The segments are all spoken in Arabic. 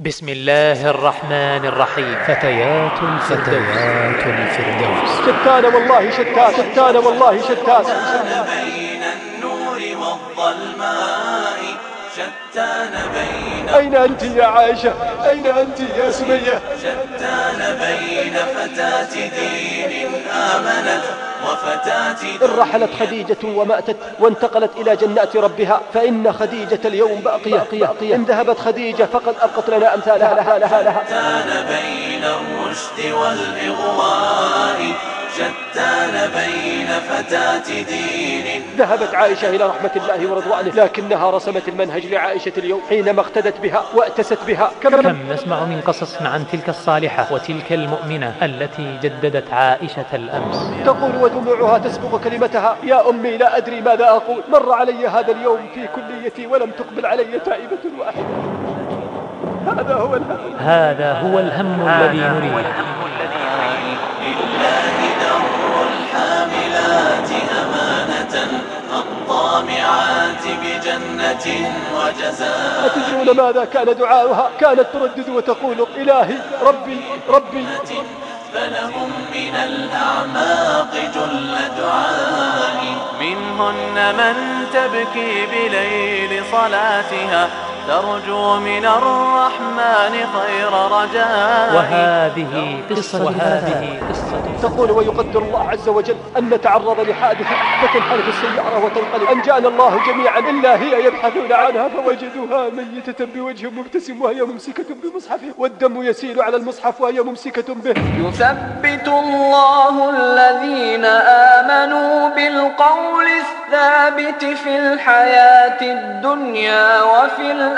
بسم الله الرحمن الرحيم. فتيات الفتيات الفردوس. شتان والله شتان شتان والله شتان. بين النور والظلماء شتان بين أين أنت يا عائشة؟ أين أنت يا سمية؟ شتان بين فتاة دين آمنت. إن رحلت خديجة وماتت وانتقلت إلى جنات ربها فإن خديجة اليوم باقية. باقية. إن ذهبت خديجة فقد أبقت لنا أمثالها. لها لها لها بين الرشد والإغواء. شتان بين فتاة دين. ذهبت عائشة إلى رحمة الله ورضوانه لكنها رسمت المنهج لعائشة اليوم حينما اقتدت بها وأتست بها. كم كم نسمع من قصص عن تلك الصالحة وتلك المؤمنة التي جددت عائشة الأمس؟ تقول ودموعها تسبق كلمتها يا أمي لا أدري ماذا أقول. مر علي هذا اليوم في كليتي ولم تقبل علي تائبة واحدة. هذا هو الهم. هذا هو الهم الذي نريد. لله الحاملات أمانة الطامعات بجنة وجزاء. أتدرون ماذا كان دعاؤها؟ كانت تردد وتقول إلهي ربي ربي. فلهم من الأعماق جل دعاء منهن من تبكي بليل صلاتها ترجو من الرحمن خير رجاء. وهذه قصة وهذه قصة. تقول ويقدر الله عز وجل أن نتعرض لحادث فتنحرف السيارة وتنقلب. أنجانا الله جميعا إلا هي يبحثون عنها فوجدوها ميتة بوجه مبتسم وهي ممسكة بمصحفه والدم يسيل على المصحف وهي ممسكة به. يثبت الله الذين آمنوا بالقول الثابت في الحياة الدنيا وفي الآخرة.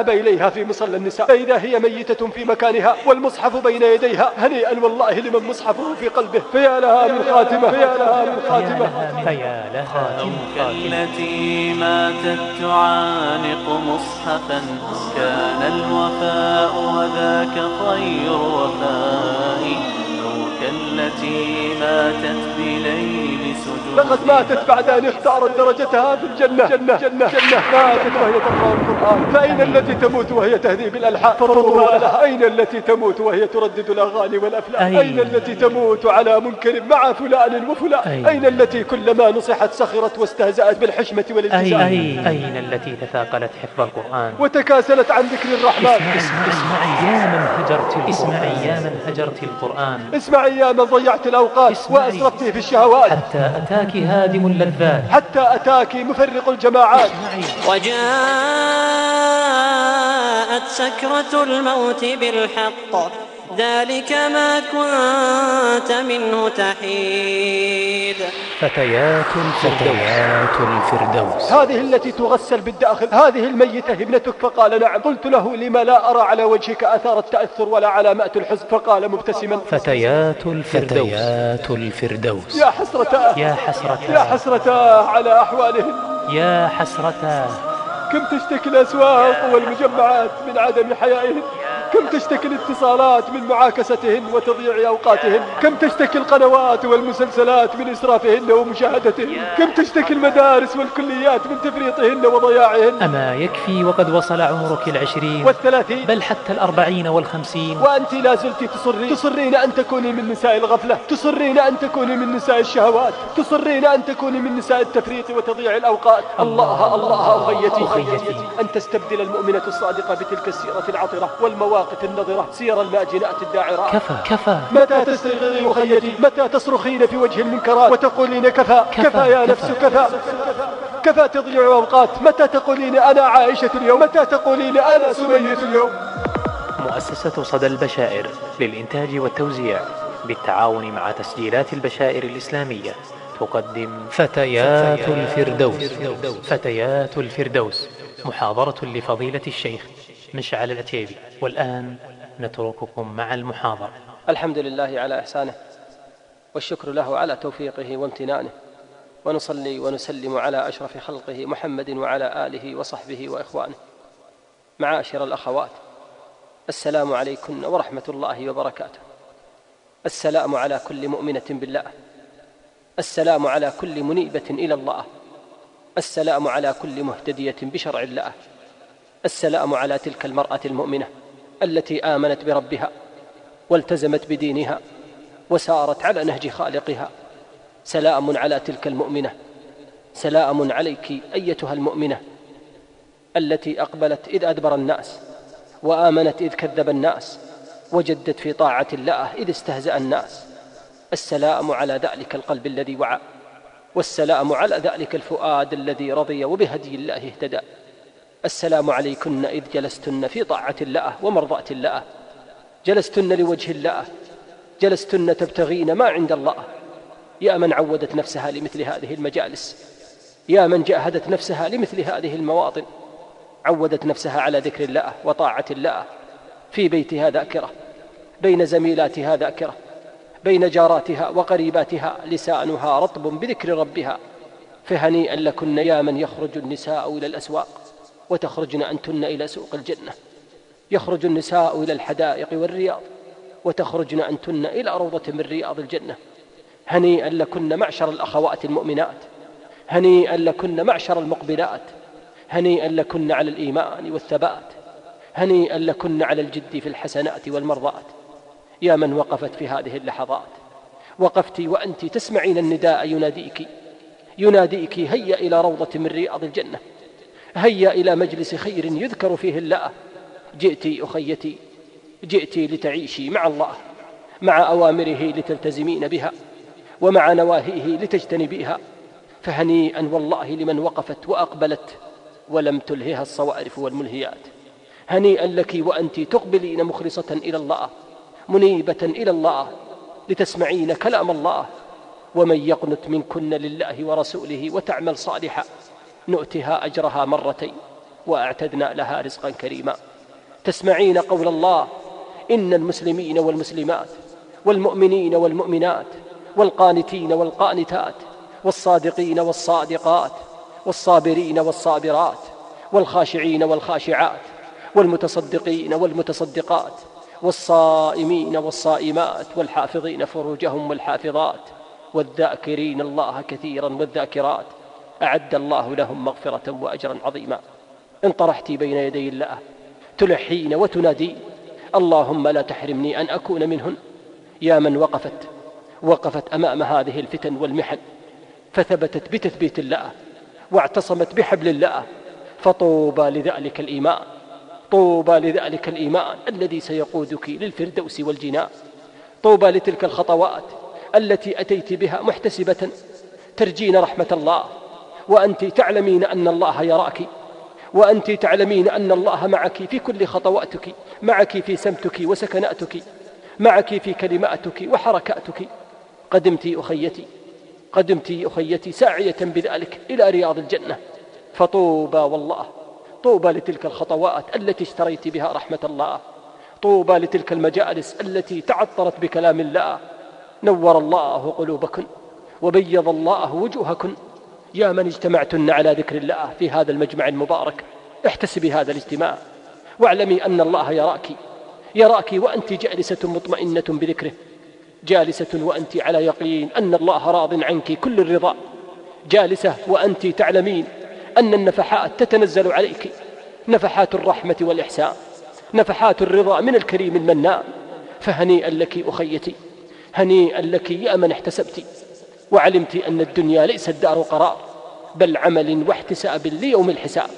ذهب إليها في مصلى النساء. فإذا هي ميتة في مكانها والمصحف بين يديها هنيئا والله لمن مصحفه في قلبه. فيا لها من خاتمة. فيا لها من فيا خاتمة. لها فيا لها من خاتمة. التي ماتت تعانق مصحفا كان الوفاء وذاك خير وفاء أو كالتي ماتت بليل لقد ماتت بعد أن اختارت درجتها في الجنة. جنة. جنة. جنة. ماتت وهي تقرأ القرآن. فأين التي تموت وهي تهذيب الألحان فطرها لها. أين التي تموت وهي تردد الأغاني والأفلام؟ أين؟ أين التي تموت على منكر مع فلان وفلان؟ أين؟ أين التي كلما نصحت سخرت واستهزأت بالحشمة والالتزام؟ أين, أين التي تثاقلت حفظ القرآن؟ وتكاسلت عن ذكر الرحمن. اسمع اسمع يا من هجرت اسمعي. يا من هجرت القرآن. اسمعي يا من ضيعت الأوقات اسمعي. وأسرفت في الشهوات. حتى أتاك هادم اللذات حتى أتاك مفرق الجماعات. وجاءت سكرة الموت بالحق. ذلك ما كنت منه تحيد. فتيات الفتيات الفردوس هذه التي تغسل بالداخل هذه الميتة ابنتك؟ فقال نعم. قلت له لما لا أرى على وجهك أثار التأثر ولا علامات الحزن. فقال مبتسما. فتيات الفردوس. فتيات الفردوس. يا حسرتاه يا حسرتاه يا حسرتاه على أحوالهن يا حسرتاه كم تشتكي الأسواق والمجمعات من عدم حيائهن كم تشتكي الاتصالات من معاكستهن وتضييع أوقاتهن كم تشتكي القنوات والمسلسلات من إسرافهن ومشاهدتهن كم تشتكي المدارس والكليات من تفريطهن وضياعهن أما يكفي وقد وصل عمرك العشرين والثلاثين بل حتى الأربعين والخمسين وأنت لا زلت تصرين تصرين أن تكوني من نساء الغفلة تصرين أن تكوني من نساء الشهوات تصرين أن تكوني من نساء التفريط وتضييع الأوقات الله الله أخيتي أخيتي. أن تستبدل المؤمنة الصادقة بتلك السيرة العطرة والمواقف النظرة. سير الماجنات الداعرات كفى. كفى. متى تستيقظين أخيتي متى تصرخين في وجه المنكرات؟ وتقولين كفى. كفى، كفى يا كفى. نفس كفى. كفى تضيع أوقات. متى تقولين أنا عائشة اليوم؟ متى تقولين أنا سمية اليوم؟ مؤسسة صدى البشائر للإنتاج والتوزيع بالتعاون مع تسجيلات البشائر الإسلامية. تقدم. فتيات الفردوس. فتيات الفردوس. محاضرة لفضيلة الشيخ مشعل العتيبي. والآن نترككم مع المحاضرة. الحمد لله على إحسانه والشكر له على توفيقه وامتنانه. ونصلي ونسلم على أشرف خلقه محمد وعلى آله وصحبه وإخوانه. معاشر الأخوات السلام عليكم ورحمة الله وبركاته. السلام على كل مؤمنة بالله. السلام على كل منيبة إلى الله. السلام على كل مهتدية بشرع الله. السلام على تلك المرأة المؤمنة التي آمنت بربها والتزمت بدينها وسارت على نهج خالقها. سلام على تلك المؤمنة. سلام عليك أيتها المؤمنة التي أقبلت إذ أدبر الناس وآمنت إذ كذب الناس وجدت في طاعة الله إذ استهزأ الناس. السلام على ذلك القلب الذي وعى والسلام على ذلك الفؤاد الذي رضي وبهدي الله اهتدى. السلام عليكن إذ جلستن في طاعة الله ومرضاة الله. جلستن لوجه الله. جلستن تبتغين ما عند الله. يا من عودت نفسها لمثل هذه المجالس. يا من جاهدت نفسها لمثل هذه المواطن. عودت نفسها على ذكر الله وطاعة الله. في بيتها ذاكرة. بين زميلاتها ذاكرة. بين جاراتها وقريباتها لسانها رطب بذكر ربها فهنيئا لكن يا من يخرج النساء إلى الأسواق وتخرجن أنتن إلى سوق الجنة يخرج النساء إلى الحدائق والرياض وتخرجن أنتن إلى روضة من رياض الجنة. هنيئا لكن معشر الأخوات المؤمنات هنيئا لكن معشر المقبلات هنيئا لكن على الإيمان والثبات هنيئا لكن على الجد في الحسنات والمرضات. يا من وقفت في هذه اللحظات. وقفت وأنت تسمعين النداء يناديك. يناديك هيا إلى روضة من رياض الجنة. هيا إلى مجلس خير يذكر فيه الله. جئت أخيتي. جئت لتعيشي مع الله. مع أوامره لتلتزمين بها. ومع نواهيه لتجتنبيها. فهنيئا والله لمن وقفت وأقبلت ولم تلهها الصوارف والملهيات. هنيئا لك وأنت تقبلين مخلصة إلى الله. منيبة إلى الله لتسمعين كلام الله. ومن يقنت منكن لله ورسوله وتعمل صالحا نؤتها أجرها مرتين وأعتدنا لها رزقا كريما. تسمعين قول الله إن المسلمين والمسلمات والمؤمنين والمؤمنات والقانتين والقانتات والصادقين والصادقات والصابرين والصابرات والخاشعين والخاشعات والمتصدقين والمتصدقات والصائمين والصائمات والحافظين فروجهم والحافظات والذاكرين الله كثيرا والذاكرات أعد الله لهم مغفرة وأجرا عظيما. انطرحت بين يدي الله تلحين وتنادين. اللهم لا تحرمني أن أكون منهن. يا من وقفت وقفت أمام هذه الفتن والمحن فثبتت بتثبيت الله واعتصمت بحبل الله فطوبى لذلك الإيمان. طوبى لذلك الإيمان الذي سيقودك للفردوس والجنان. طوبى لتلك الخطوات التي أتيت بها محتسبة ترجين رحمة الله. وأنت تعلمين أن الله يراك. وأنت تعلمين أن الله معك في كل خطواتك معك في سمتك وسكناتك معك في كلماتك وحركاتك. قدمت أخيتي قدمت أخيتي ساعية بذلك إلى رياض الجنة. فطوبى والله طوبى لتلك الخطوات التي اشتريت بها رحمة الله. طوبى لتلك المجالس التي تعطرت بكلام الله. نور الله قلوبكن وبيض الله وجوهكن. يا من اجتمعتن على ذكر الله في هذا المجمع المبارك احتسبي هذا الاجتماع. واعلمي أن الله يراك يراك وأنت جالسة مطمئنة بذكره جالسة وأنت على يقين أن الله راض عنك كل الرضا. جالسة وأنت تعلمين أن النفحات تتنزل عليك. نفحات الرحمة والإحسان. نفحات الرضا من الكريم المنان. فهنيئا لك أخيتي. هنيئا لك يا من احتسبت. وعلمت أن الدنيا ليست دار قرار بل عمل واحتساب ليوم الحساب.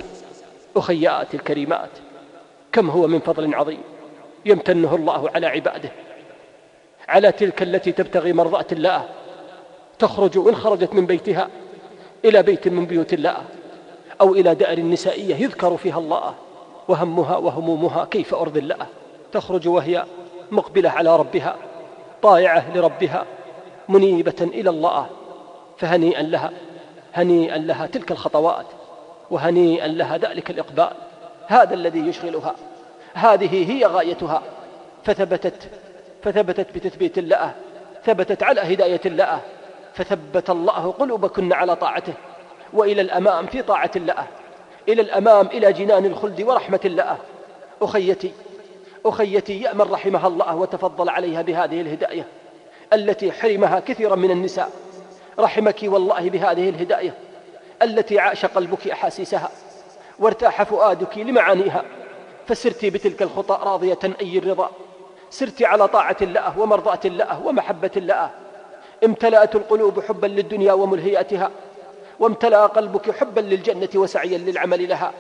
أخياتي الكريمات كم هو من فضل عظيم. يمتنه الله على عباده. على تلك التي تبتغي مرضاة الله تخرج إن خرجت من بيتها إلى بيت من بيوت الله. أو إلى دأر نسائية يذكر فيها الله. وهمها وهمومها كيف أرضي الله. تخرج وهي مقبلة على ربها طائعة لربها منيبة إلى الله. فهنيئا لها هنيئا لها تلك الخطوات. وهنيئا لها ذلك الإقبال. هذا الذي يشغلها. هذه هي غايتها. فثبتت فثبتت بتثبيت الله. ثبتت على هداية الله. فثبت الله قلوبكن على طاعته. وإلى الأمام في طاعة الله إلى الأمام إلى جنان الخلد ورحمة الله. أخيتي أخيتي يا من رحمها الله وتفضل عليها بهذه الهداية التي حرمها كثيرا من النساء. رحمك والله بهذه الهداية التي عاش قلبك أحاسيسها وارتاح فؤادك لمعانيها. فسرت بتلك الخطى راضية أي الرضا. سرت على طاعة الله ومرضاة الله ومحبة الله. امتلأت القلوب حبا للدنيا وملهياتها. وامتلأ قلبك حبا للجنة وسعيا للعمل لها.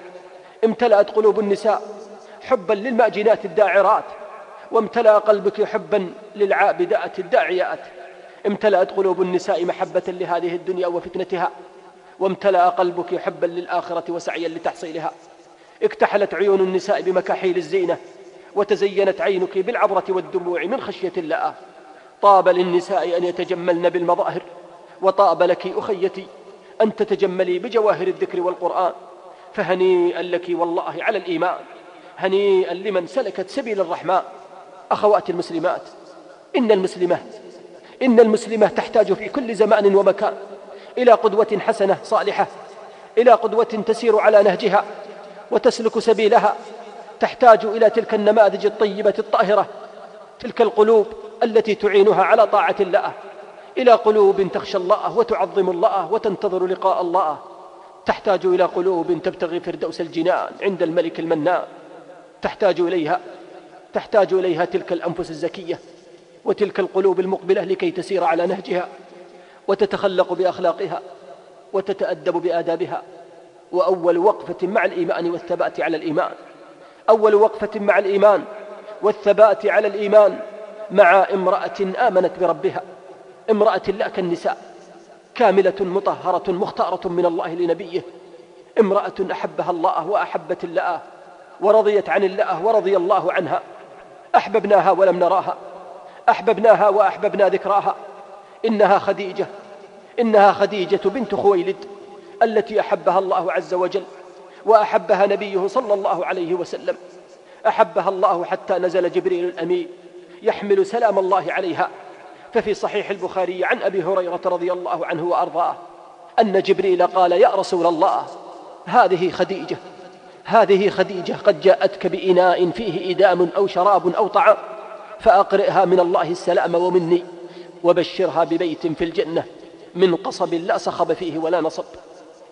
امتلأت قلوب النساء حبا للمأجنات الداعرات. وامتلأ قلبك حبا للعابدات الداعيات. امتلأت قلوب النساء محبة لهذه الدنيا وفتنتها. وامتلأ قلبك حبا للآخرة وسعيا لتحصيلها. اكتحلت عيون النساء بمكاحيل الزينة. وتزينت عينك بالعبرة والدموع من خشية الله طاب للنساء أن يتجملن بالمظاهر. وطاب لك أخيتي أن تتجملي بجواهر الذكر والقرآن. فهنيئا لك والله على الإيمان. هنيئا لمن سلكت سبيل الرحمن. أخواتي المسلمات إن المسلمة إن المسلمة تحتاج في كل زمان ومكان إلى قدوة حسنة صالحة إلى قدوة تسير على نهجها وتسلك سبيلها. تحتاج إلى تلك النماذج الطيبة الطاهرة تلك القلوب التي تعينها على طاعة الله. إلى قلوب تخشى الله وتعظم الله وتنتظر لقاء الله. تحتاج إلى قلوب تبتغي فردوس الجنان عند الملك المنان. تحتاج إليها تحتاج إليها تلك الأنفس الزكية وتلك القلوب المقبلة لكي تسير على نهجها وتتخلق بأخلاقها وتتأدب بآدابها. وأول وقفة مع الإيمان والثبات على الإيمان. أول وقفة مع الإيمان والثبات على الإيمان مع امرأة آمنت بربها. امرأة لا كالنساء كاملة مطهرة مختارة من الله لنبيه. امرأة أحبها الله وأحبت الله ورضيت عن الله ورضي الله عنها. أحببناها ولم نراها. أحببناها وأحببنا ذكراها. إنها خديجة. إنها خديجة بنت خويلد التي أحبها الله عز وجل وأحبها نبيه صلى الله عليه وسلم. أحبها الله حتى نزل جبريل الأمين يحمل سلام الله عليها. ففي صحيح البخاري عن أبي هريرة رضي الله عنه وأرضاه أن جبريل قال يا رسول الله هذه خديجة هذه خديجة قد جاءتك بإناء فيه إدام أو شراب أو طعام فأقرئها من الله السلام ومني وبشرها ببيت في الجنة من قصب لا صخب فيه ولا نصب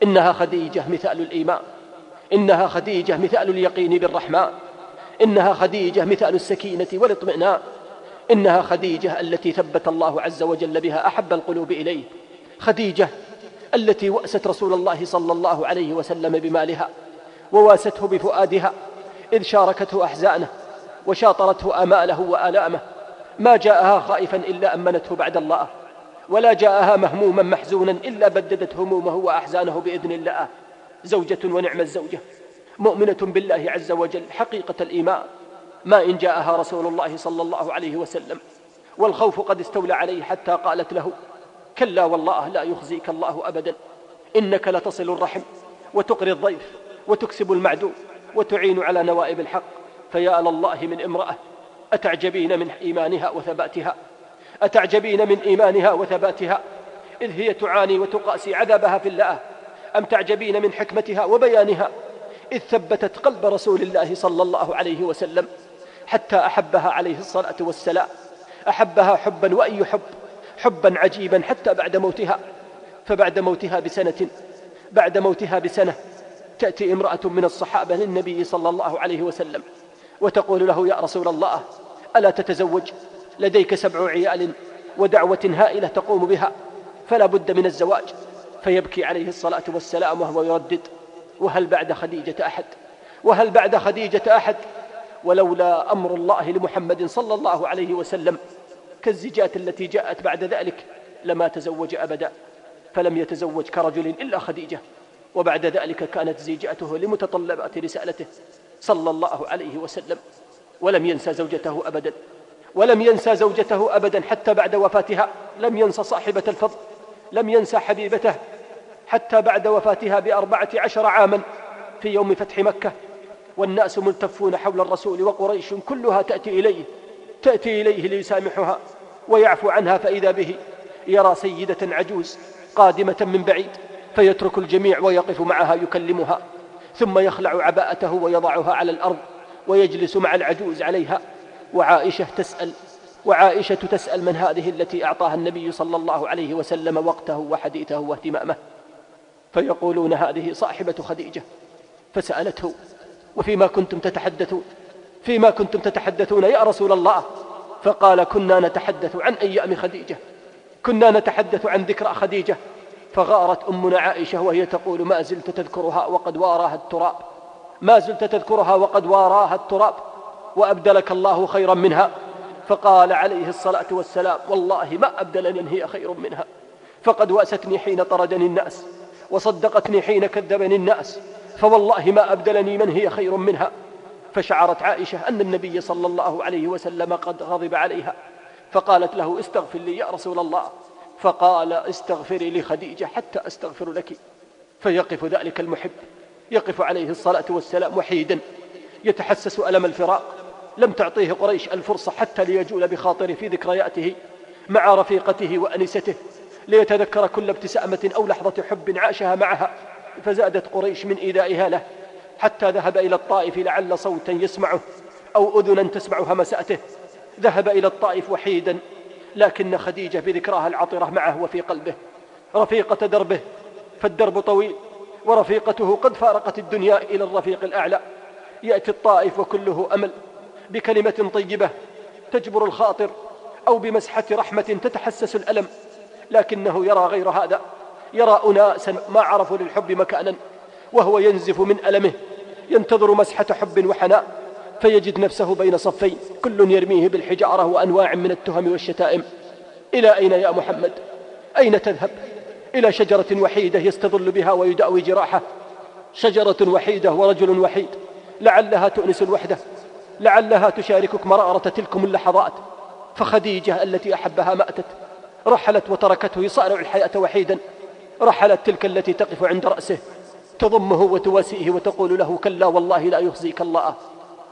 إنها خديجة مثال الإيمان إنها خديجة مثال اليقين بالرحمن إنها خديجة مثال السكينة والاطمئنان. إنها خديجة التي ثبت الله عز وجل بها أحب القلوب إليه. خديجة التي وأست رسول الله صلى الله عليه وسلم بمالها وواسته بفؤادها إذ شاركته أحزانه وشاطرته آماله وآلامه. ما جاءها خائفا إلا أمنته بعد الله ولا جاءها مهموما محزونا إلا بددت همومه وأحزانه بإذن الله. زوجة ونعم الزوجة مؤمنة بالله عز وجل حقيقة الإيمان. ما إن جاءها رسول الله صلى الله عليه وسلم والخوف قد استولى عليه حتى قالت له كلا والله لا يخزيك الله أبدا إنك لتصل الرحم وتقري الضيف وتكسب المعدوم وتعين على نوائب الحق فيا لله من امرأة أتعجبين من إيمانها وثباتها؟ أتعجبين من إيمانها وثباتها؟ إذ هي تعاني وتقاسي عذابها في الله أم تعجبين من حكمتها وبيانها؟ إذ ثبتت قلب رسول الله صلى الله عليه وسلم حتى أحبها عليه الصلاة والسلام. أحبها حبا وأي حب حبا عجيبا حتى بعد موتها. فبعد موتها بسنة بعد موتها بسنة تأتي امرأة من الصحابة للنبي صلى الله عليه وسلم وتقول له يا رسول الله ألا تتزوج؟ لديك سبع عيال ودعوة هائلة تقوم بها فلا بد من الزواج. فيبكي عليه الصلاة والسلام وهو يردد وهل بعد خديجة أحد؟ وهل بعد خديجة أحد ولولا أمر الله لمحمد صلى الله عليه وسلم كالزجاة التي جاءت بعد ذلك لما تزوج أبدا فلم يتزوج كرجل إلا خديجة. وبعد ذلك كانت زيجاته لمتطلبات رسالته صلى الله عليه وسلم ولم ينسى زوجته أبدا. ولم ينسى زوجته أبدا حتى بعد وفاتها لم ينسى صاحبة الفضل لم ينسى حبيبته حتى بعد وفاتها بأربعة عشر عاما في يوم فتح مكة. والناس ملتفون حول الرسول وقريش كلها تأتي إليه تأتي إليه ليسامحها ويعفو عنها فإذا به. يرى سيدة عجوز قادمة من بعيد فيترك الجميع ويقف معها يكلمها ثم يخلع عباءته ويضعها على الأرض ويجلس مع العجوز عليها. وعائشة تسأل وعائشة تسأل من هذه التي أعطاها النبي صلى الله عليه وسلم وقته وحديثه واهتمامه. فيقولون هذه صاحبة خديجة. فسألته وفيما كنتم تتحدثون فيما كنتم تتحدثون يا رسول الله. فقال كنا نتحدث عن أيام خديجة كنا نتحدث عن ذكرى خديجة. فغارت أمنا عائشة وهي تقول ما زلت تذكرها وقد واراها التراب ما زلت تذكرها وقد واراها التراب وأبدلك الله خيرا منها. فقال عليه الصلاة والسلام والله ما أبدلني هي خير منها. فقد وأستني حين طردني الناس وصدقتني حين كذبني الناس. فوالله ما أبدلني من هي خير منها. فشعرت عائشة أن النبي صلى الله عليه وسلم قد غضب عليها. فقالت له استغفر لي يا رسول الله. فقال استغفري لخديجة حتى أستغفر لك. فيقف ذلك المحب. يقف عليه الصلاة والسلام وحيدا. يتحسس ألم الفراق. لم تعطيه قريش الفرصة حتى ليجول بخاطره في ذكرياته مع رفيقته وأنسته. ليتذكر كل ابتسامة أو لحظة حب عاشها معها. فزادت قريش من إيذائها له حتى ذهب إلى الطائف لعل صوتا يسمعه أو أذنا تسمع همساته. ذهب إلى الطائف وحيدا لكن خديجة بذكراها العطرة معه وفي قلبه. رفيقة دربه فالدرب طويل ورفيقته قد فارقت الدنيا إلى الرفيق الأعلى. يأتي الطائف وكله أمل بكلمة طيبة تجبر الخاطر أو بمسحة رحمة تتحسس الألم لكنه يرى غير هذا. يرى أناسا ما عرفوا للحب مكانا وهو ينزف من ألمه. ينتظر مسحة حب وحناء فيجد نفسه بين صفين كل يرميه بالحجارة وأنواع من التهم والشتائم. إلى أين يا محمد؟ أين تذهب؟ إلى شجرة وحيدة يستظل بها ويداوي جراحه. شجرة وحيدة ورجل وحيد لعلها تؤنس الوحدة لعلها تشاركك مرارة تلكم اللحظات. فخديجة التي أحبها ماتت رحلت وتركته يصارع الحياة وحيدا. رحلت تلك التي تقف عند رأسه تضمه وتواسيه وتقول له كلا والله لا يخزيك الله.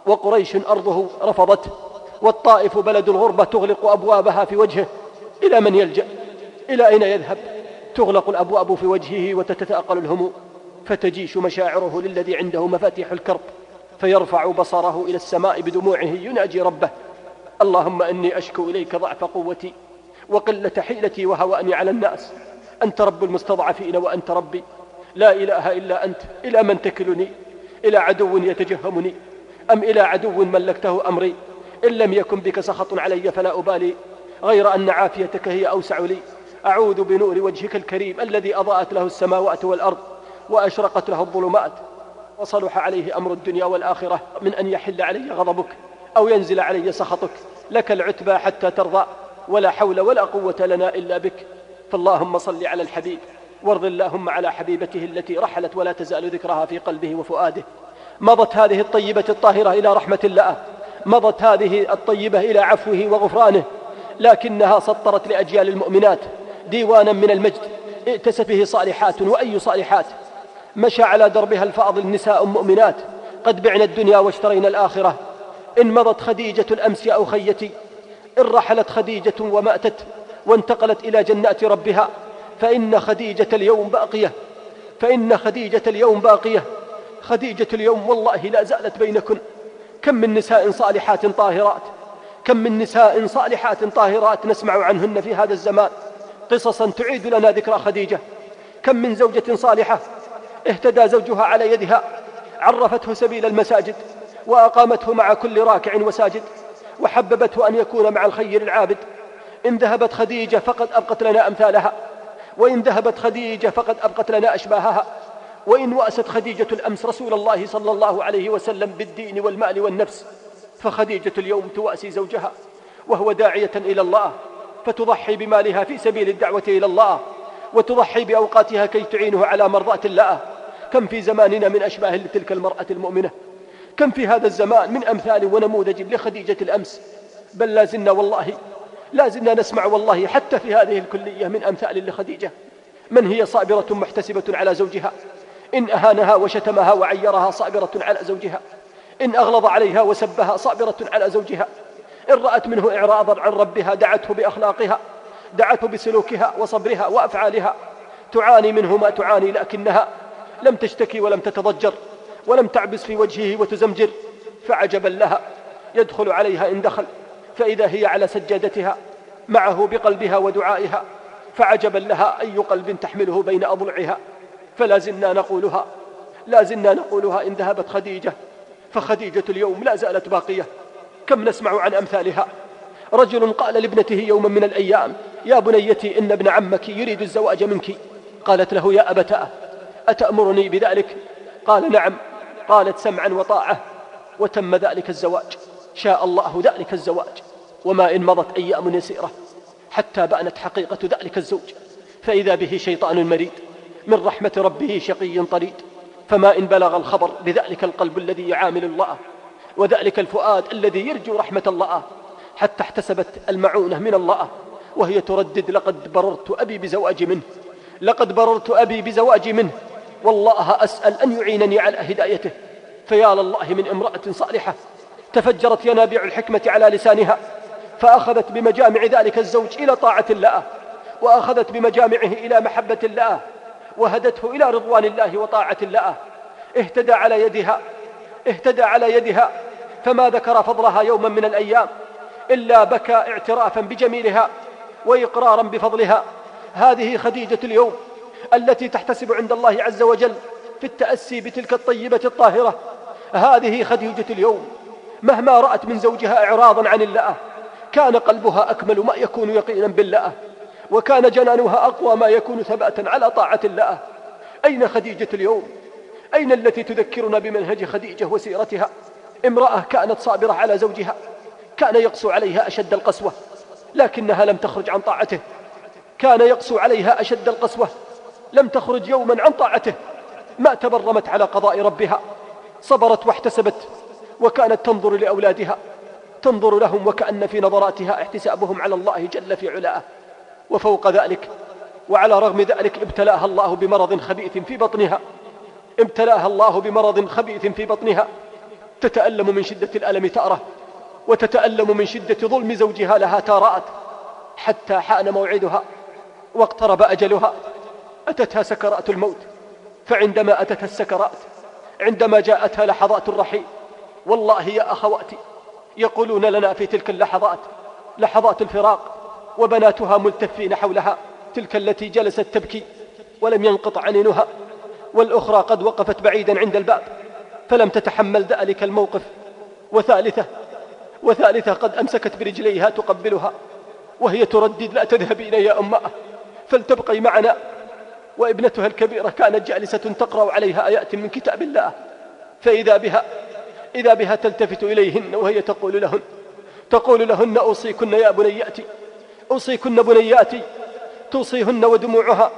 وقريش أرضه رفضته والطائف بلد الغربة تغلق أبوابها في وجهه. إلى من يلجأ؟ إلى أين يذهب؟ تغلق الأبواب في وجهه وتتثاقل الهموم. فتجيش مشاعره للذي عنده مفاتيح الكرب. فيرفع بصره إلى السماء بدموعه يناجي ربه. اللهم إني أشكو إليك ضعف قوتي وقلة حيلتي وهواني على الناس. أنت رب المستضعفين وأنت ربي. لا إله إلا أنت إلى من تكلني؟ إلى عدو يتجهمني؟ أم إلى عدو ملكته أمري؟ إن لم يكن بك سخط علي فلا أبالي. غير أن عافيتك هي أوسع لي. أعوذ بنور وجهك الكريم الذي أضاءت له السماوات والأرض وأشرقت له الظلمات. وصلح عليه أمر الدنيا والآخرة من أن يحل علي غضبك أو ينزل علي سخطك. لك العتبى حتى ترضى ولا حول ولا قوة لنا إلا بك. فاللهم صل على الحبيب وارض اللهم على حبيبته التي رحلت ولا تزال ذكرها في قلبه وفؤاده. مضت هذه الطيبة الطاهرة إلى رحمة الله. مضت هذه الطيبة إلى عفوه وغفرانه. لكنها سطرت لأجيال المؤمنات. ديوانا من المجد. ائتس به صالحات وأي صالحات. مشى على دربها الفاضل نساء مؤمنات. قد بعنا الدنيا واشترينا الآخرة. إن مضت خديجة الأمس أو خيتي إن رحلت خديجة ومأتت. وانتقلت إلى جنات ربها فإن خديجة اليوم باقية فإن خديجة اليوم باقية. خديجة اليوم والله لا زالت بينكن. كم من نساء صالحات طاهرات كم من نساء صالحات طاهرات نسمع عنهن في هذا الزمان. قصصا تعيد لنا ذكرى خديجة. كم من زوجة صالحة اهتدى زوجها على يدها عرفته سبيل المساجد وأقامته مع كل راكع وساجد وحببته أن يكون مع الخير العابد. إن ذهبت خديجة فقد أبقت لنا أمثالها. وإن ذهبت خديجة فقد أبقت لنا أشباهها. وإن وأست خديجة الأمس رسول الله صلى الله عليه وسلم بالدين والمال والنفس فخديجة اليوم توأسي زوجها وهو داعية إلى الله فتضحي بمالها في سبيل الدعوة إلى الله وتضحي بأوقاتها كي تعينه على مرضاة الله كم في زماننا من أشباه لتلك المرأة المؤمنة؟ كم في هذا الزمان من أمثال ونموذج لخديجة الأمس؟ بل لا زلنا والله لا زلنا نسمع والله حتى في هذه الكلية من أمثال لخديجة. من هي صابرة محتسبة على زوجها؟ إن أهانها وشتمها وعيرها صابرة على زوجها. إن أغلظ عليها وسبها صابرة على زوجها. إن رأت منه إعراضا عن ربها دعته بأخلاقها دعته بسلوكها وصبرها وأفعالها. تعاني منه ما تعاني لكنها لم تشتكي ولم تتضجر ولم تعبس في وجهه وتزمجر. فعجبا لها يدخل عليها إن دخل. فإذا هي على سجادتها معه بقلبها ودعائها فعجبا لها أي قلب تحمله بين أضلعها. فلا زلنا نقولها لا زلنا نقولها إن ذهبت خديجة. فخديجة اليوم لا زالت باقية. كم نسمع عن أمثالها. رجل قال لابنته يوما من الأيام يا بنيتي إن ابن عمك يريد الزواج منك. قالت له يا أبتاه أتأمرني بذلك؟ قال نعم. قالت سمعا وطاعة. وتم ذلك الزواج. شاء الله ذلك الزواج وما إن مضت أيام يسيرة حتى بأنت حقيقة ذلك الزوج. فإذا به شيطان مريد من رحمة ربه شقي طريد. فما إن بلغ الخبر بذلك القلب الذي يعامل الله وذلك الفؤاد الذي يرجو رحمة الله حتى احتسبت المعونة من الله وهي تردد لقد بررت أبي بزواج منه لقد بررت أبي بزواج منه. والله أسأل أن يعينني على هدايته. فيا لله من امرأة صالحة تفجرت ينابيع الحكمة على لسانها فأخذت بمجامع ذلك الزوج إلى طاعة الله وأخذت بمجامعه إلى محبة الله وهدته إلى رضوان الله وطاعة الله. اهتدى على يدها اهتدى على يدها فما ذكر فضلها يوما من الأيام إلا بكى اعترافا بجميلها وإقرارا بفضلها. هذه خديجة اليوم التي تحتسب عند الله عز وجل في التأسي بتلك الطيبة الطاهرة. هذه خديجة اليوم مهما رأت من زوجها إعراضا عن الله كان قلبها أكمل ما يكون يقينا بالله وكان جنانها أقوى ما يكون ثباتا على طاعة الله أين خديجة اليوم؟ أين التي تذكرنا بمنهج خديجة وسيرتها؟ امرأة كانت صابرة على زوجها كان يقسو عليها أشد القسوة لكنها لم تخرج عن طاعته. كان يقسو عليها أشد القسوة لم تخرج يوما عن طاعته. ما تبرمت على قضاء ربها صبرت واحتسبت. وكانت تنظر لأولادها تنظر لهم وكأن في نظراتها احتسابهم على الله جل في علاه. وفوق ذلك وعلى رغم ذلك ابتلاها الله بمرض خبيث في بطنها. ابتلاها الله بمرض خبيث في بطنها. تتألم من شدة الألم تأرة وتتألم من شدة ظلم زوجها لها تارات. حتى حان موعدها واقترب أجلها. أتتها سكرات الموت فعندما أتتها السكرات عندما جاءتها لحظات الرحيل والله يا أخواتي يقولون لنا في تلك اللحظات لحظات الفراق وبناتها ملتفين حولها تلك التي جلست تبكي ولم ينقطع عنينها والأخرى قد وقفت بعيدا عند الباب فلم تتحمل ذلك الموقف وثالثة وثالثة قد أمسكت برجليها تقبلها وهي تردد لا تذهبين يا أمه فلتبقي معنا. وابنتها الكبيرة كانت جالسة تقرأ عليها آيات من كتاب الله فإذا بها إذا بها تلتفت إليهن وهي تقول لهن تقول لهن أوصيكن يا بنياتي أوصيكن بنياتي توصيهن ودموعها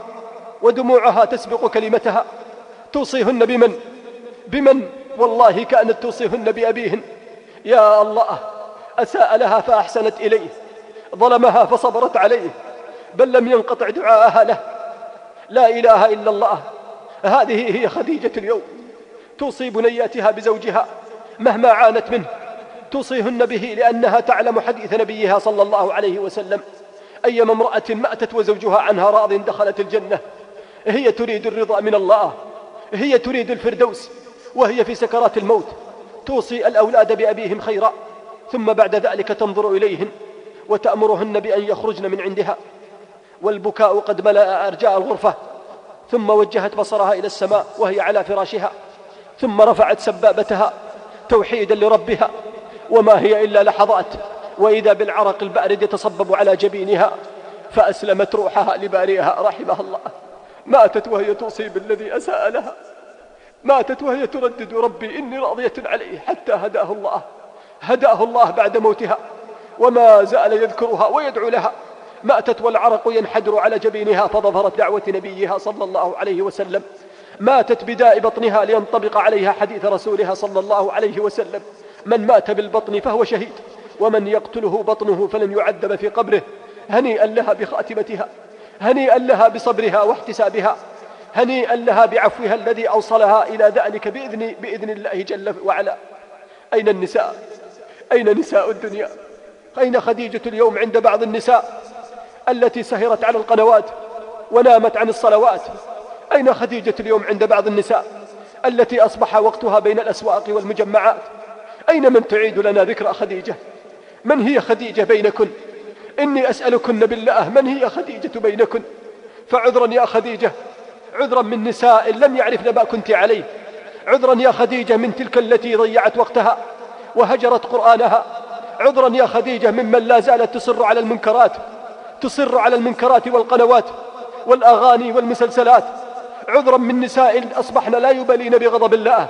ودموعها تسبق كلمتها توصيهن بمن؟ بمن؟ والله كأنت توصيهن بأبيهن. يا الله أساء لها فأحسنت إليه ظلمها فصبرت عليه بل لم ينقطع دعاءها له. لا إله إلا الله هذه هي خديجة اليوم توصي بنياتها بزوجها مهما عانت منه توصيهن به لأنها تعلم حديث نبيها صلى الله عليه وسلم. أيما امرأة مأتت وزوجها عنها راض دخلت الجنة هي تريد الرضا من الله هي تريد الفردوس وهي في سكرات الموت. توصي الأولاد بأبيهم خيرا ثم بعد ذلك تنظر إليهن وتأمرهن بأن يخرجن من عندها. والبكاء قد ملأ أرجاء الغرفة ثم وجهت بصرها إلى السماء وهي على فراشها ثم رفعت سبابتها. توحيدا لربها وما هي إلا لحظات وإذا بالعرق البارد يتصبب على جبينها فأسلمت روحها لبارئها رحمها الله. ماتت وهي توصي بالذي أساء لها. ماتت وهي تردد ربي إني راضية عليه حتى هداه الله. هداه الله بعد موتها وما زال يذكرها ويدعو لها. ماتت والعرق ينحدر على جبينها فظفرت دعوة نبيها صلى الله عليه وسلم. ماتت بداء بطنها لينطبق عليها حديث رسولها صلى الله عليه وسلم. من مات بالبطن فهو شهيد ومن يقتله بطنه فلن يعذب في قبره. هنيئا لها بخاتمتها هنيئا لها بصبرها واحتسابها هنيئا لها بعفوها الذي أوصلها إلى ذلك بإذن, بإذن الله جل وعلا. أين النساء؟ أين نساء الدنيا؟ أين خديجة اليوم عند بعض النساء التي سهرت على القنوات ونامت عن الصلوات؟ أين خديجة اليوم عند بعض النساء التي أصبح وقتها بين الأسواق والمجمعات؟ أين من تعيد لنا ذكرى خديجة؟ من هي خديجة بينكن؟ إني أسألكن بالله من هي خديجة بينكن؟ فعذرا يا خديجة عذرا من نساء لم يعرفن ما كنت عليه. عذرا يا خديجة من تلك التي ضيعت وقتها وهجرت قرآنها. عذرا يا خديجة ممن لا زالت تصر على المنكرات تصر على المنكرات والقنوات والأغاني والمسلسلات. عذرا من نساء أصبحن لا يبالين بغضب الله.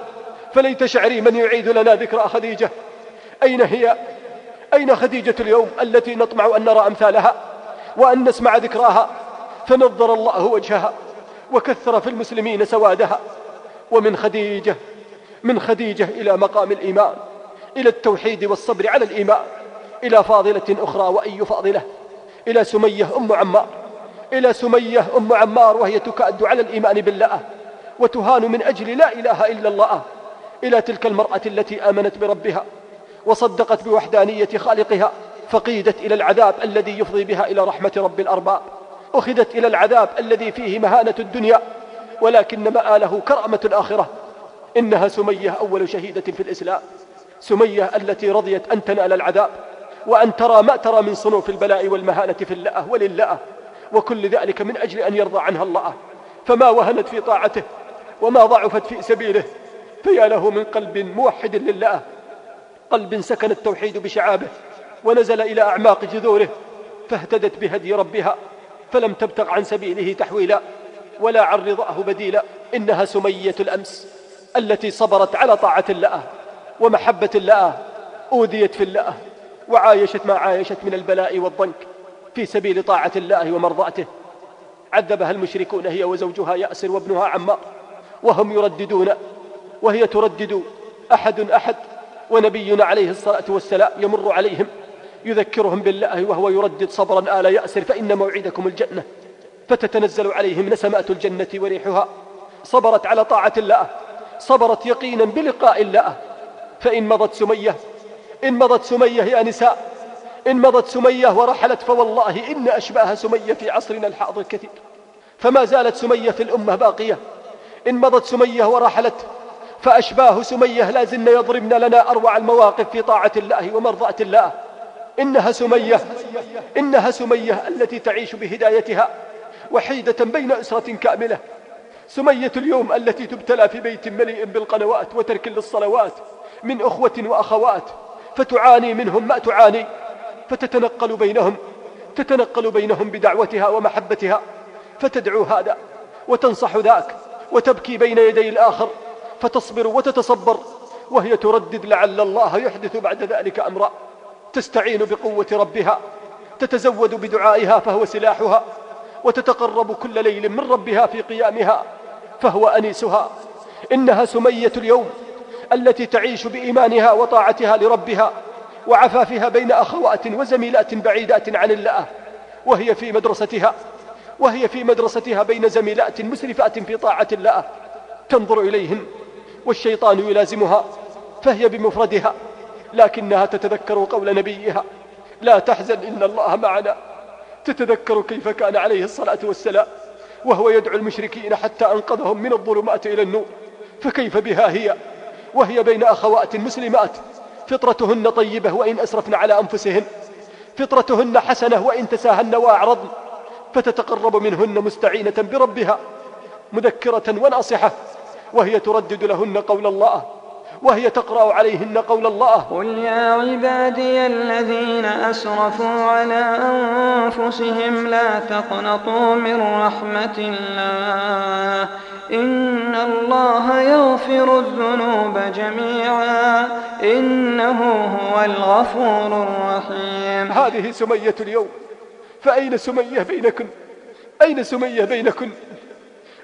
فليت شعري من يعيد لنا ذكرى خديجة. أين هي؟ أين خديجة اليوم التي نطمع أن نرى أمثالها وأن نسمع ذكراها؟ فنظر الله وجهها وكثر في المسلمين سوادها. ومن خديجة من خديجة إلى مقام الإيمان إلى التوحيد والصبر على الإيمان إلى فاضلة أخرى وأي فاضلة إلى سمية أم عمار. إلى سمية أم عمار وهي تكاد على الإيمان بالله وتهان من أجل لا إله إلا الله إلى تلك المرأة التي آمنت بربها وصدقت بوحدانية خالقها فقيدت إلى العذاب الذي يفضي بها إلى رحمة رب الأرباب أخذت إلى العذاب الذي فيه مهانة الدنيا ولكن مآله كرامة الآخرة إنها سمية أول شهيدة في الإسلام سمية التي رضيت أن تنال العذاب وأن ترى ما ترى من صنوف البلاء والمهانة في الله ولله. وكل ذلك من أجل أن يرضى عنها الله. فما وهنت في طاعته وما ضعفت في سبيله. فيا له من قلب موحد لله. قلب سكن التوحيد بشعابه ونزل إلى أعماق جذوره. فاهتدت بهدي ربها. فلم تبتغ عن سبيله تحويلا ولا عن رضاه بديلا. إنها سمية الأمس التي صبرت على طاعة الله ومحبة الله أوذيت في الله وعايشت ما عايشت من البلاء والضنك. في سبيل طاعة الله ومرضاته. عذبها المشركون هي وزوجها يأسر وابنها عمار وهم يرددون وهي تردد أحد أحد ونبينا عليه الصلاة والسلام يمر عليهم يذكرهم بالله وهو يردد صبرا آل يأسر فإن موعدكم الجنة. فتتنزل عليهم نسمات الجنة وريحها. صبرت على طاعة الله صبرت يقينا بلقاء الله. فإن مضت سمية إن مضت سمية يا نساء إن مضت سمية ورحلت فوالله إن أشباه سمية في عصرنا الحاضر كثير. فما زالت سمية في الأمة باقية. إن مضت سمية ورحلت فأشباه سمية لا زلن يضربن لنا أروع المواقف في طاعة الله ومرضاة الله. إنها سمية إنها سمية التي تعيش بهدايتها وحيدة بين أسرة كاملة. سمية اليوم التي تبتلى في بيت مليء بالقنوات وترك للصلوات من أخوة وأخوات. فتعاني منهم ما تعاني. فتتنقل بينهم تتنقل بينهم بدعوتها ومحبتها فتدعو هذا وتنصح ذاك وتبكي بين يدي الآخر فتصبر وتتصبر وهي تردد لعل الله يحدث بعد ذلك أمرا تستعين بقوة ربها تتزود بدعائها فهو سلاحها وتتقرب كل ليل من ربها في قيامها فهو أنيسها. إنها سمية اليوم التي تعيش بإيمانها وطاعتها لربها وعفافها بين أخوات وزميلات بعيدات عن الله. وهي في مدرستها وهي في مدرستها بين زميلات مسرفات في طاعة الله. تنظر إليهن والشيطان يلازمها فهي بمفردها لكنها تتذكر قول نبيها لا تحزن إن الله معنا. تتذكر كيف كان عليه الصلاة والسلام وهو يدعو المشركين حتى أنقذهم من الظلمات إلى النور. فكيف بها هي؟ وهي بين أخوات مسلمات فطرتهن طيبة وإن أسرفن على أنفسهن. فطرتهن حسنة وإن تساهن وأعرضن. فتتقرب منهن مستعينة بربها مذكرة وناصحة وهي تردد لهن قول الله. وهي تقرأ عليهن قول الله. قل يا عبادي الذين أسرفوا على أنفسهم لا تقنطوا من رحمة الله. إن الله يغفر الذنوب جميعا. إنه هو الغفور الرحيم. هذه سمية اليوم. فأين سمية بينكن؟ أين سمية بينكن؟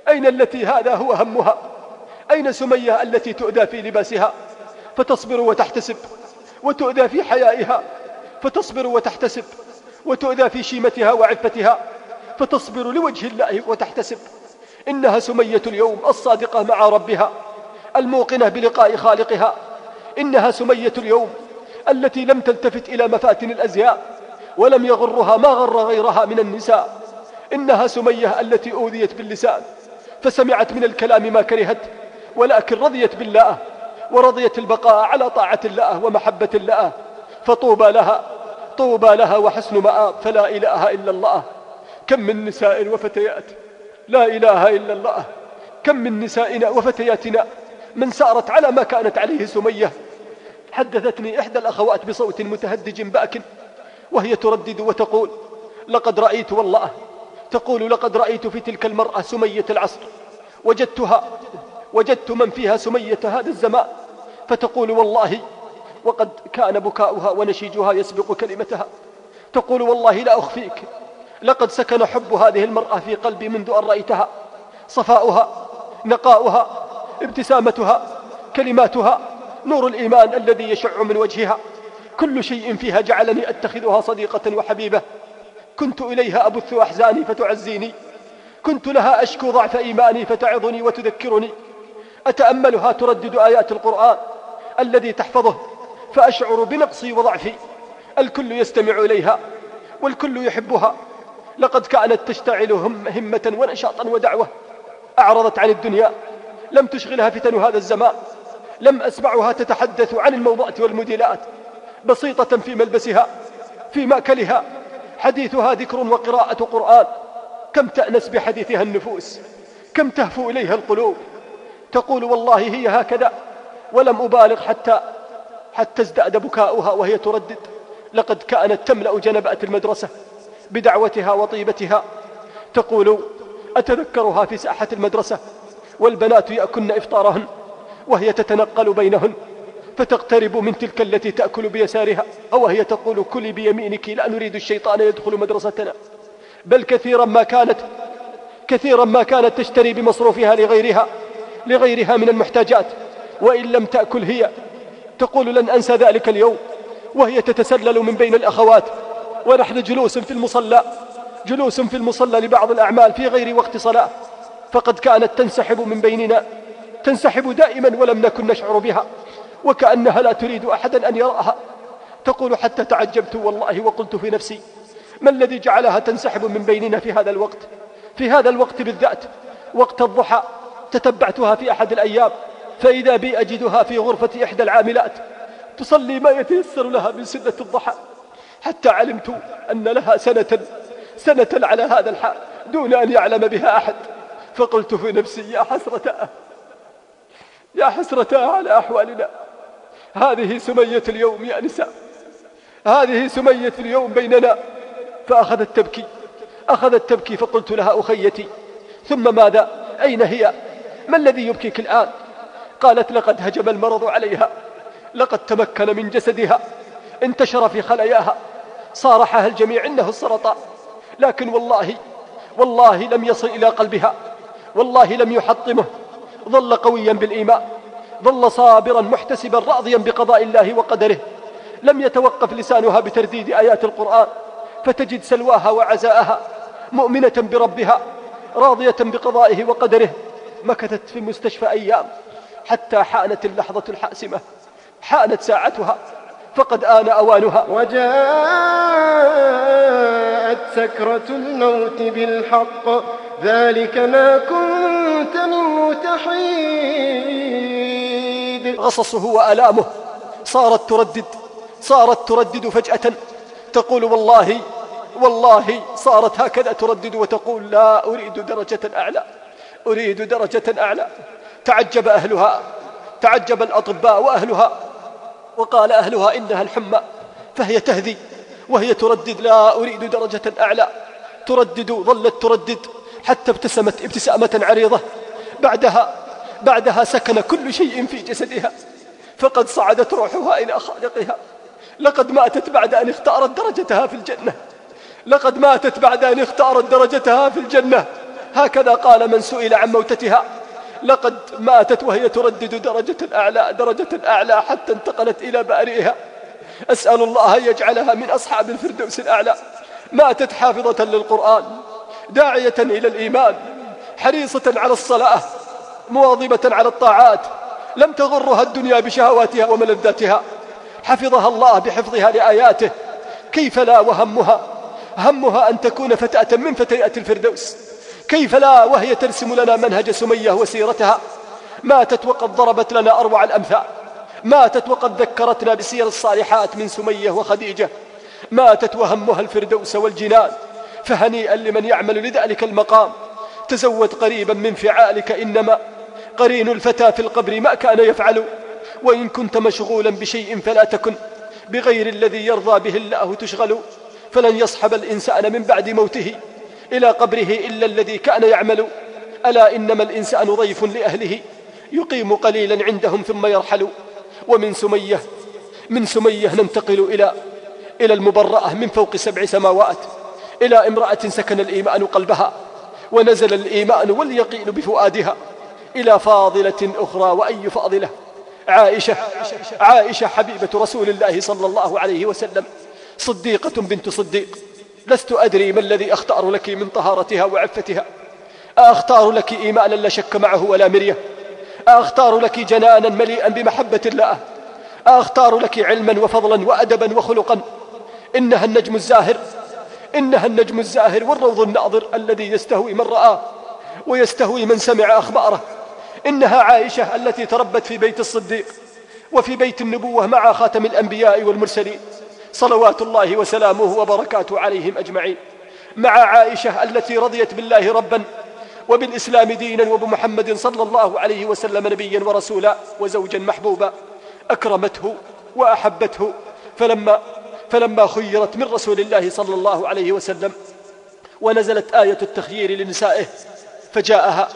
أين التي هذا هو همها؟ أين سمية التي تؤذى في لباسها؟ فتصبر وتحتسب وتؤذى في حيائها. فتصبر وتحتسب وتؤذى في شيمتها وعفتها. فتصبر لوجه الله وتحتسب. إنها سمية اليوم الصادقة مع ربها الموقنة بلقاء خالقها. إنها سمية اليوم التي لم تلتفت إلى مفاتن الأزياء ولم يغرها ما غر غيرها من النساء. إنها سمية التي أوذيت باللسان فسمعت من الكلام ما كرهت. ولكن رضيت بالله ورضيت البقاء على طاعة الله ومحبة الله. فطوبى لها طوبى لها وحسن مآب. فلا إله إلا الله. كم من نساء وفتيات. لا إله إلا الله. كم من نسائنا وفتياتنا من سارت على ما كانت عليه سمية. حدثتني إحدى الأخوات بصوت متهدج باك وهي تردد وتقول لقد رأيت والله. تقول لقد رأيت في تلك المرأة سمية العصر. وجدتها وجدت من فيها سمية هذا الزمان. فتقول والله وقد كان بكاؤها ونشيجها يسبق كلمتها. تقول والله لا أخفيك. لقد سكن حب هذه المرأة في قلبي منذ أن رأيتها. صفاؤها نقاؤها ابتسامتها كلماتها نور الإيمان الذي يشع من وجهها. كل شيء فيها جعلني أتخذها صديقة وحبيبة. كنت إليها أبث أحزاني فتعزيني. كنت لها أشكو ضعف إيماني فتعظني وتذكرني. أتأملها تردد آيات القرآن الذي تحفظه فأشعر بنقصي وضعفي. الكل يستمع إليها والكل يحبها. لقد كانت تشتعل هم همة ونشاطا ودعوة. أعرضت عن الدنيا. لم تشغلها فتن هذا الزمان. لم أسمعها تتحدث عن الموضوعة والمديلات. بسيطة في ملبسها في مأكلها. حديثها ذكر وقراءة قرآن. كم تأنس بحديثها النفوس؟ كم تهفو إليها القلوب؟ تقول والله هي هكذا ولم أبالغ حتى حتى ازدأد بكاؤها وهي تردد لقد كانت تملأ جنبات المدرسة بدعوتها وطيبتها. تقول أتذكرها في ساحة المدرسة والبنات يأكلن إفطارهن وهي تتنقل بينهن فتقترب من تلك التي تأكل بيسارها أو هي تقول كلي بيمينك لا نريد الشيطان يدخل مدرستنا. بل كثيرا ما كانت كثيرا ما كانت تشتري بمصروفها لغيرها لغيرها من المحتاجات وإن لم تأكل هي. تقول لن أنسى ذلك اليوم. وهي تتسلل من بين الأخوات. ونحن جلوس في المصلى. جلوس في المصلى لبعض الأعمال في غير وقت صلاة. فقد كانت تنسحب من بيننا. تنسحب دائما ولم نكن نشعر بها. وكأنها لا تريد أحدا أن يراها. تقول حتى تعجبت والله وقلت في نفسي ما الذي جعلها تنسحب من بيننا في هذا الوقت؟ في هذا الوقت بالذات وقت الضحى. تتبعتها في أحد الأيام فإذا بي أجدها في غرفة إحدى العاملات تصلي ما يتيسر لها من سنة الضحى. حتى علمت أن لها سنة سنة على هذا الحال دون أن يعلم بها أحد. فقلت في نفسي يا حسرة يا حسرة على أحوالنا. هذه سمية اليوم يا نساء. هذه سمية اليوم بيننا. فأخذت تبكي أخذت تبكي فقلت لها أخيتي ثم ماذا؟ أين هي؟ ما الذي يبكيك الآن؟ قالت لقد هجم المرض عليها لقد تمكن من جسدها انتشر في خلاياها صارحها الجميع إنه السرطان. لكن والله والله لم يصل إلى قلبها والله لم يحطمه. ظل قويا بالإيمان ظل صابرا محتسبا راضيا بقضاء الله وقدره. لم يتوقف لسانها بترديد آيات القرآن فتجد سلواها وعزاءها مؤمنة بربها راضية بقضائه وقدره. مكثت في المستشفى أيام حتى حانت اللحظة الحاسمة حانت ساعتها فقد آن أوانها. وجاءت سكرة الموت بالحق ذلك ما كنت منه تحيد غصصه وألامه صارت تردد صارت تردد فجأة. تقول والله والله صارت هكذا تردد وتقول لا أريد درجة أعلى. أريد درجة أعلى. تعجب أهلها تعجب الأطباء وأهلها. وقال أهلها إنها الحمى فهي تهذي وهي تردد لا أريد درجة أعلى. تردد ظلت تردد حتى ابتسمت ابتسامة عريضة. بعدها بعدها سكن كل شيء في جسدها. فقد صعدت روحها إلى خالقها. لقد ماتت بعد أن اختارت درجتها في الجنة. لقد ماتت بعد أن اختارت درجتها في الجنة. هكذا قال من سئل عن موتتها لقد ماتت وهي تردد درجة أعلى درجة أعلى حتى انتقلت إلى بارئها. أسأل الله أن يجعلها من أصحاب الفردوس الأعلى. ماتت حافظة للقرآن داعية إلى الإيمان حريصة على الصلاة مواظبة على الطاعات. لم تغرها الدنيا بشهواتها وملذاتها. حفظها الله بحفظها لآياته. كيف لا وهمها؟ همها أن تكون فتاة من فتيات الفردوس. كيف لا وهي ترسم لنا منهج سمية وسيرتها؟ ماتت وقد ضربت لنا أروع الأمثال. ماتت وقد ذكرتنا بسير الصالحات من سمية وخديجة. ماتت وهمها الفردوس والجنان. فهنيئا لمن يعمل لذلك المقام. تزود قريبا من فعالك إنما. قرين الفتى في القبر ما كان يفعل. وإن كنت مشغولا بشيء فلا تكن. بغير الذي يرضى به الله تشغل. فلن يصحب الإنسان من بعد موته. إلى قبره إلا الذي كان يعمل. ألا إنما الإنسان ضيف لأهله يقيم قليلا عندهم ثم يرحل. ومن سمية من سمية ننتقل إلى إلى المبرأة من فوق سبع سماوات. إلى امرأة سكن الإيمان قلبها ونزل الإيمان واليقين بفؤادها. إلى فاضلة أخرى وأي فاضلة. عائشة عائشة حبيبة رسول الله صلى الله عليه وسلم صديقة بنت صديق. لست أدري ما الذي أختار لك من طهارتها وعفتها. أختار لك إيمانا لا شك معه ولا مرية. أختار لك جنانا مليئا بمحبة الله. أختار لك علما وفضلا وأدبا وخلقا. إنها النجم الزاهر. إنها النجم الزاهر والروض الناظر الذي يستهوي من رآه ويستهوي من سمع أخباره. إنها عائشة التي تربت في بيت الصديق وفي بيت النبوة مع خاتم الأنبياء والمرسلين. صلوات الله وسلامه وبركاته عليهم أجمعين. مع عائشة التي رضيت بالله ربا وبالإسلام دينا وبمحمد صلى الله عليه وسلم نبيا ورسولا وزوجا محبوبا أكرمته وأحبته. فلما فلما خيرت من رسول الله صلى الله عليه وسلم ونزلت آية التخيير لنسائه فجاءها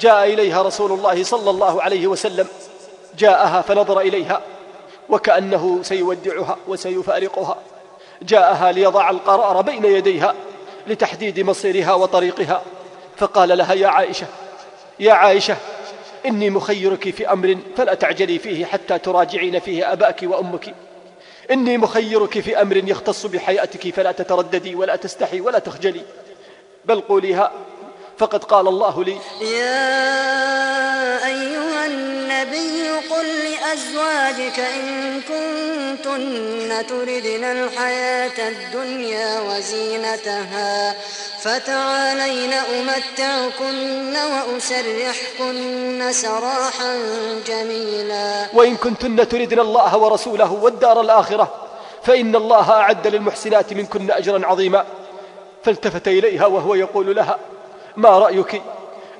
جاء إليها رسول الله صلى الله عليه وسلم جاءها فنظر إليها وكأنه سيودعها وسيفارقها. جاءها ليضع القرار بين يديها لتحديد مصيرها وطريقها. فقال لها يا عائشة يا عائشة إني مخيرك في أمر فلا تعجلي فيه حتى تراجعين فيه أباك وأمك. إني مخيرك في أمر يختص بحياتك فلا تترددي ولا تستحي ولا تخجلي. بل قوليها فقد قال الله لي. يا أيها النبي قل لأزواجك إن كنتن تردن الحياة الدنيا وزينتها فتعالين أمتعكن وأسرحكن سراحا جميلا. وإن كنتن تردن الله ورسوله والدار الآخرة فإن الله أعد للمحسنات منكن أجرا عظيما. فالتفت إليها وهو يقول لها ما رأيك؟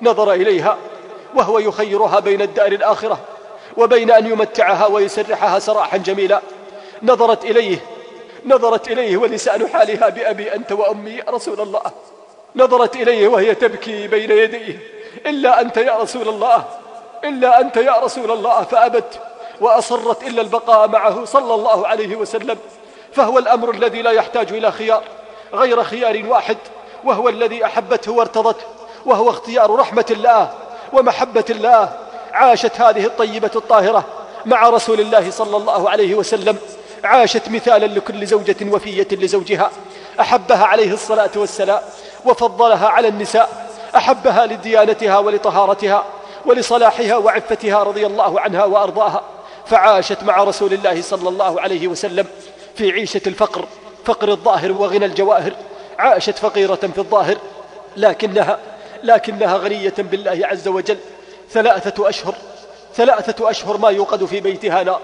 نظر إليها وهو يخيرها بين الدار الآخرة وبين أن يمتعها ويسرحها سراحا جميلا. نظرت إليه نظرت إليه ولسان حالها بأبي أنت وأمي يا رسول الله. نظرت إليه وهي تبكي بين يديه. إلا أنت يا رسول الله إلا أنت يا رسول الله. فأبت وأصرت إلا البقاء معه صلى الله عليه وسلم. فهو الأمر الذي لا يحتاج إلى خيار غير خيار واحد. وهو الذي أحبته وارتضته وهو اختيار رحمة الله ومحبة الله. عاشت هذه الطيبة الطاهرة مع رسول الله صلى الله عليه وسلم. عاشت مثالا لكل زوجة وفية لزوجها. أحبها عليه الصلاة والسلام وفضلها على النساء. أحبها لديانتها ولطهارتها ولصلاحها وعفتها رضي الله عنها وأرضاها. فعاشت مع رسول الله صلى الله عليه وسلم في عيشة الفقر فقر الظاهر وغنى الجواهر. عاشت فقيرة في الظاهر لكنها لكنها غنية بالله عز وجل. ثلاثة أشهر ثلاثة أشهر ما يوقد في بيتها نار.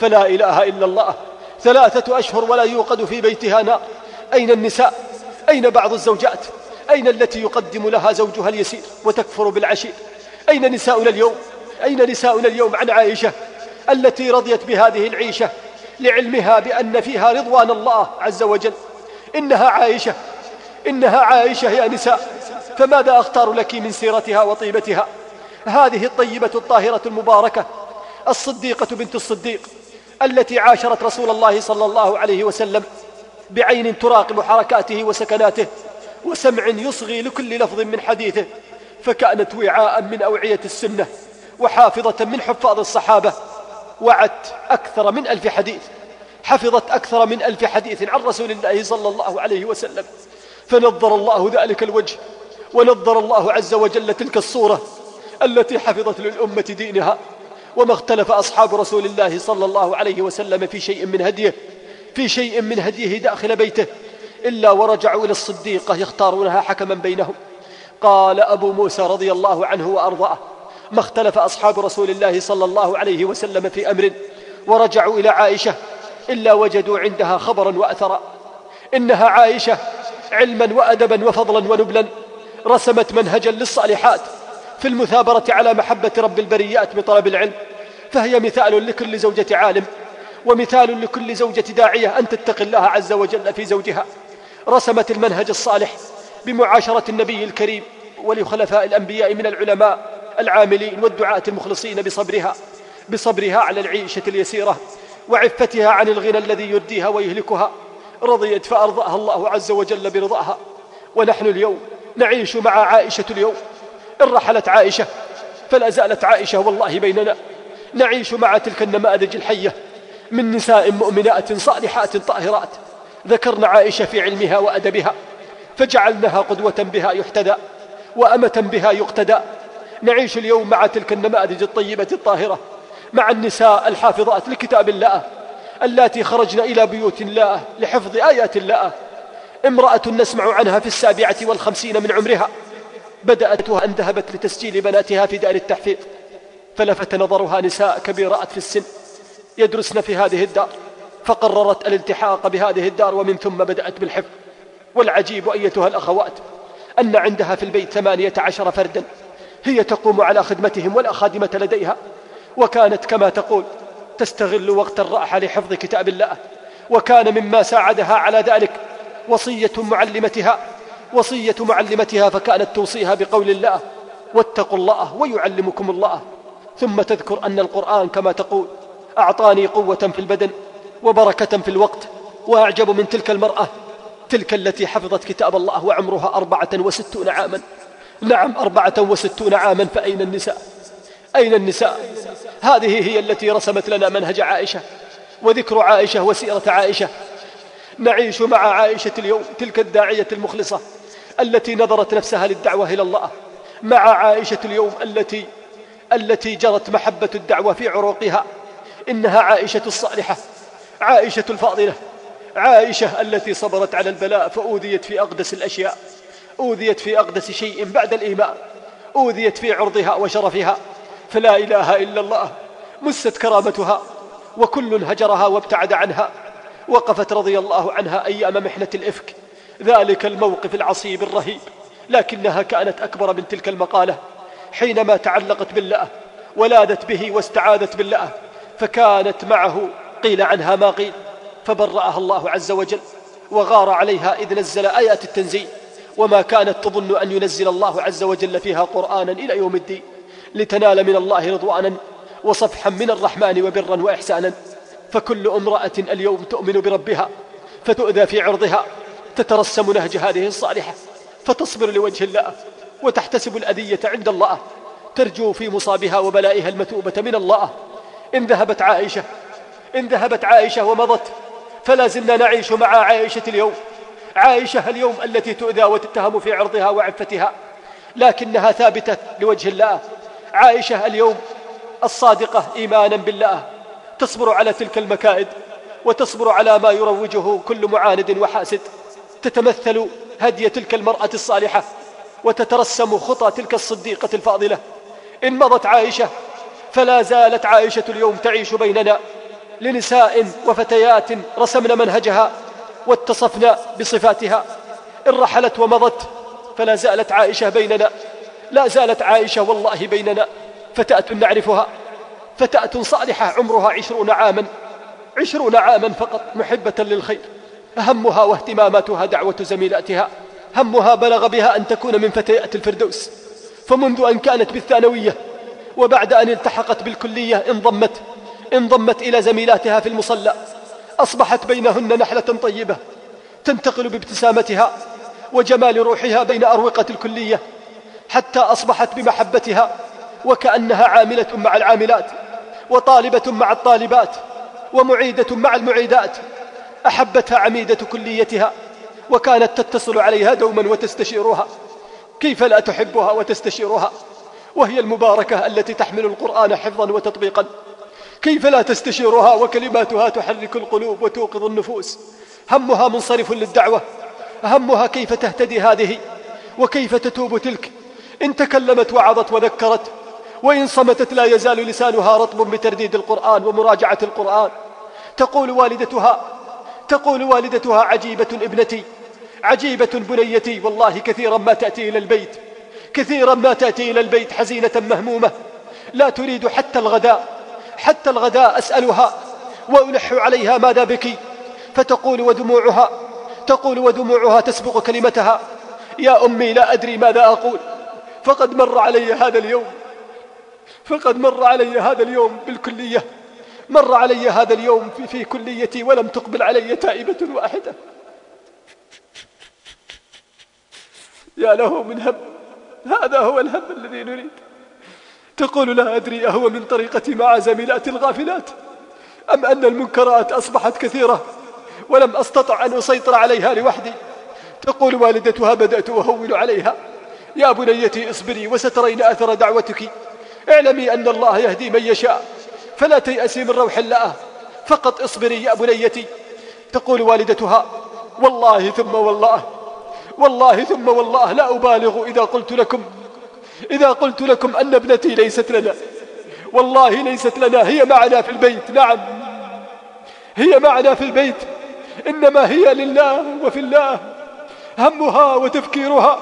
فلا إله إلا الله. ثلاثة أشهر ولا يوقد في بيتها نار. أين النساء؟ أين بعض الزوجات؟ أين التي يقدم لها زوجها اليسير وتكفر بالعشير؟ أين نساؤنا اليوم؟ أين نساؤنا اليوم عن عائشة التي رضيت بهذه العيشة لعلمها بأن فيها رضوان الله عز وجل؟ إنها عائشة إنها عائشة يا نساء فماذا أختار لك من سيرتها وطيبتها؟ هذه الطيبة الطاهرة المباركة الصديقة بنت الصديق التي عاشرت رسول الله صلى الله عليه وسلم بعين تراقب حركاته وسكناته وسمع يصغي لكل لفظ من حديثه فكانت وعاء من أوعية السنة وحافظة من حفاظ الصحابة وعت أكثر من ألف حديث حفظت أكثر من ألف حديث عن رسول الله صلى الله عليه وسلم. فنظر الله ذلك الوجه ونظر الله عز وجل تلك الصورة التي حفظت للأمة دينها وما اختلف أصحاب رسول الله صلى الله عليه وسلم في شيء من هديه في شيء من هديه داخل بيته إلا ورجعوا إلى الصديقة يختارونها حكما بينهم. قال أبو موسى رضي الله عنه وأرضاه ما اختلف أصحاب رسول الله صلى الله عليه وسلم في أمر ورجعوا إلى عائشة إلا وجدوا عندها خبرا وأثرا. إنها عائشة علما وأدبا وفضلا ونبلا رسمت منهجا للصالحات في المثابرة على محبة رب البريات بطلب العلم. فهي مثال لكل زوجة عالم ومثال لكل زوجة داعية أن تتقي الله عز وجل في زوجها. رسمت المنهج الصالح بمعاشرة النبي الكريم ولخلفاء الأنبياء من العلماء العاملين والدعاة المخلصين بصبرها بصبرها على العيشة اليسيرة وعفتها عن الغنى الذي يرديها ويهلكها. رضيت فأرضاها الله عز وجل برضاها. ونحن اليوم نعيش مع عائشة اليوم. إن رحلت عائشة فلا زالت عائشة والله بيننا. نعيش مع تلك النماذج الحية من نساء مؤمنات صالحات طاهرات. ذكرنا عائشة في علمها وأدبها فجعلناها قدوة بها يحتدى وأمة بها يقتدى. نعيش اليوم مع تلك النماذج الطيبة الطاهرة مع النساء الحافظات لكتاب الله. اللاتي خرجن إلى بيوت الله لحفظ آيات الله. امرأة نسمع عنها في السابعة والخمسين من عمرها. بدأتها أن ذهبت لتسجيل بناتها في دار التحفيظ. فلفت نظرها نساء كبيرات في السن يدرسن في هذه الدار. فقررت الالتحاق بهذه الدار ومن ثم بدأت بالحفظ. والعجيب أيتها الأخوات أن عندها في البيت ثمانية عشر فردا. هي تقوم على خدمتهم ولا خادمة لديها. وكانت كما تقول تستغل وقت الراحة لحفظ كتاب الله وكان مما ساعدها على ذلك وصية معلمتها وصية معلمتها فكانت توصيها بقول الله واتقوا الله ويعلمكم الله. ثم تذكر أن القرآن كما تقول أعطاني قوة في البدن وبركة في الوقت وأعجب من تلك المرأة تلك التي حفظت كتاب الله وعمرها أربعة وستون عاما. نعم أربعة وستون عاما فأين النساء؟ أين النساء؟ هذه هي التي رسمت لنا منهج عائشة وذكر عائشة وسيرة عائشة. نعيش مع عائشة اليوم تلك الداعية المخلصة التي نظرت نفسها للدعوة إلى الله. مع عائشة اليوم التي التي جرت محبة الدعوة في عروقها. إنها عائشة الصالحة عائشة الفاضلة عائشة التي صبرت على البلاء فأوذيت في أقدس الأشياء أوذيت في أقدس شيء بعد الإيمان أوذيت في عرضها وشرفها. فلا إله إلا الله مست كرامتها وكل هجرها وابتعد عنها وقفت رضي الله عنها أيام محنة الإفك. ذلك الموقف العصيب الرهيب لكنها كانت أكبر من تلك المقالة. حينما تعلقت بالله ولادت به واستعاذت بالله فكانت معه قيل عنها ما قيل فبرأها الله عز وجل وغار عليها إذ نزل آيات التنزيل. وما كانت تظن أن ينزل الله عز وجل فيها قرآنا إلى يوم الدين. لتنال من الله رضوانا وصفحا من الرحمن وبرا وإحسانا. فكل امرأة اليوم تؤمن بربها فتؤذى في عرضها تترسم نهج هذه الصالحة فتصبر لوجه الله وتحتسب الأذية عند الله ترجو في مصابها وبلائها المتوبة من الله. إن ذهبت عائشة إن ذهبت عائشة ومضت فلا زلنا نعيش مع عائشة اليوم. عائشة اليوم التي تؤذى وتتهم في عرضها وعفتها لكنها ثابتة لوجه الله. عائشة اليوم الصادقة إيمانا بالله تصبر على تلك المكائد وتصبر على ما يروجه كل معاند وحاسد تتمثل هدي تلك المرأة الصالحة وتترسم خطى تلك الصديقة الفاضلة. إن مضت عائشة فلا زالت عائشة اليوم تعيش بيننا لنساء وفتيات رسمن منهجها واتصفن بصفاتها إن رحلت ومضت فلا زالت عائشة بيننا. لا زالت عائشة والله بيننا فتاة نعرفها فتاة صالحة عمرها عشرون عاما عشرون عاما فقط محبة للخير. همها واهتماماتها دعوة زميلاتها همها بلغ بها أن تكون من فتيات الفردوس. فمنذ أن كانت بالثانوية وبعد أن التحقت بالكلية انضمت انضمت إلى زميلاتها في المصلى أصبحت بينهن نحلة طيبة تنتقل بابتسامتها وجمال روحها بين أروقة الكلية. حتى أصبحت بمحبتها وكأنها عاملة مع العاملات وطالبة مع الطالبات ومعيدة مع المعيدات أحبتها عميدة كليتها وكانت تتصل عليها دوما وتستشيرها. كيف لا تحبها وتستشيرها؟ وهي المباركة التي تحمل القرآن حفظا وتطبيقا. كيف لا تستشيرها وكلماتها تحرك القلوب وتوقظ النفوس؟ همها منصرف للدعوة همها كيف تهتدي هذه؟ وكيف تتوب تلك؟ إن تكلمت وعظت وذكرت وإن صمتت لا يزال لسانها رطب بترديد القرآن ومراجعة القرآن. تقول والدتها تقول والدتها عجيبة ابنتي عجيبة بنيتي. والله كثيرا ما تأتي إلى البيت كثيرا ما تأتي إلى البيت حزينة مهمومة. لا تريد حتى الغداء حتى الغداء أسألها وألح عليها ماذا بك؟ فتقول ودموعها تقول ودموعها تسبق كلمتها. يا أمي لا أدري ماذا أقول. فقد مر علي هذا اليوم. فقد مر علي هذا اليوم بالكلية. مر علي هذا اليوم في, في كليتي ولم تقبل علي تائبة واحدة. يا له من هم. هذا هو الهم الذي نريد. تقول لا أدري أهو من طريقتي مع زميلات الغافلات. أم أن المنكرات أصبحت كثيرة ولم أستطع أن أسيطر عليها لوحدي. تقول والدتها بدأت أهون عليها. يا بنيتي اصبري وسترين أثر دعوتك. اعلمي أن الله يهدي من يشاء فلا تيأسي من روح الله. فقط اصبري يا بنيتي. تقول والدتها والله ثم والله والله ثم والله لا أبالغ إذا قلت لكم. إذا قلت لكم أن ابنتي ليست لنا. والله ليست لنا هي معنا في البيت. نعم. هي معنا في البيت. إنما هي لله وفي الله. همها وتفكيرها.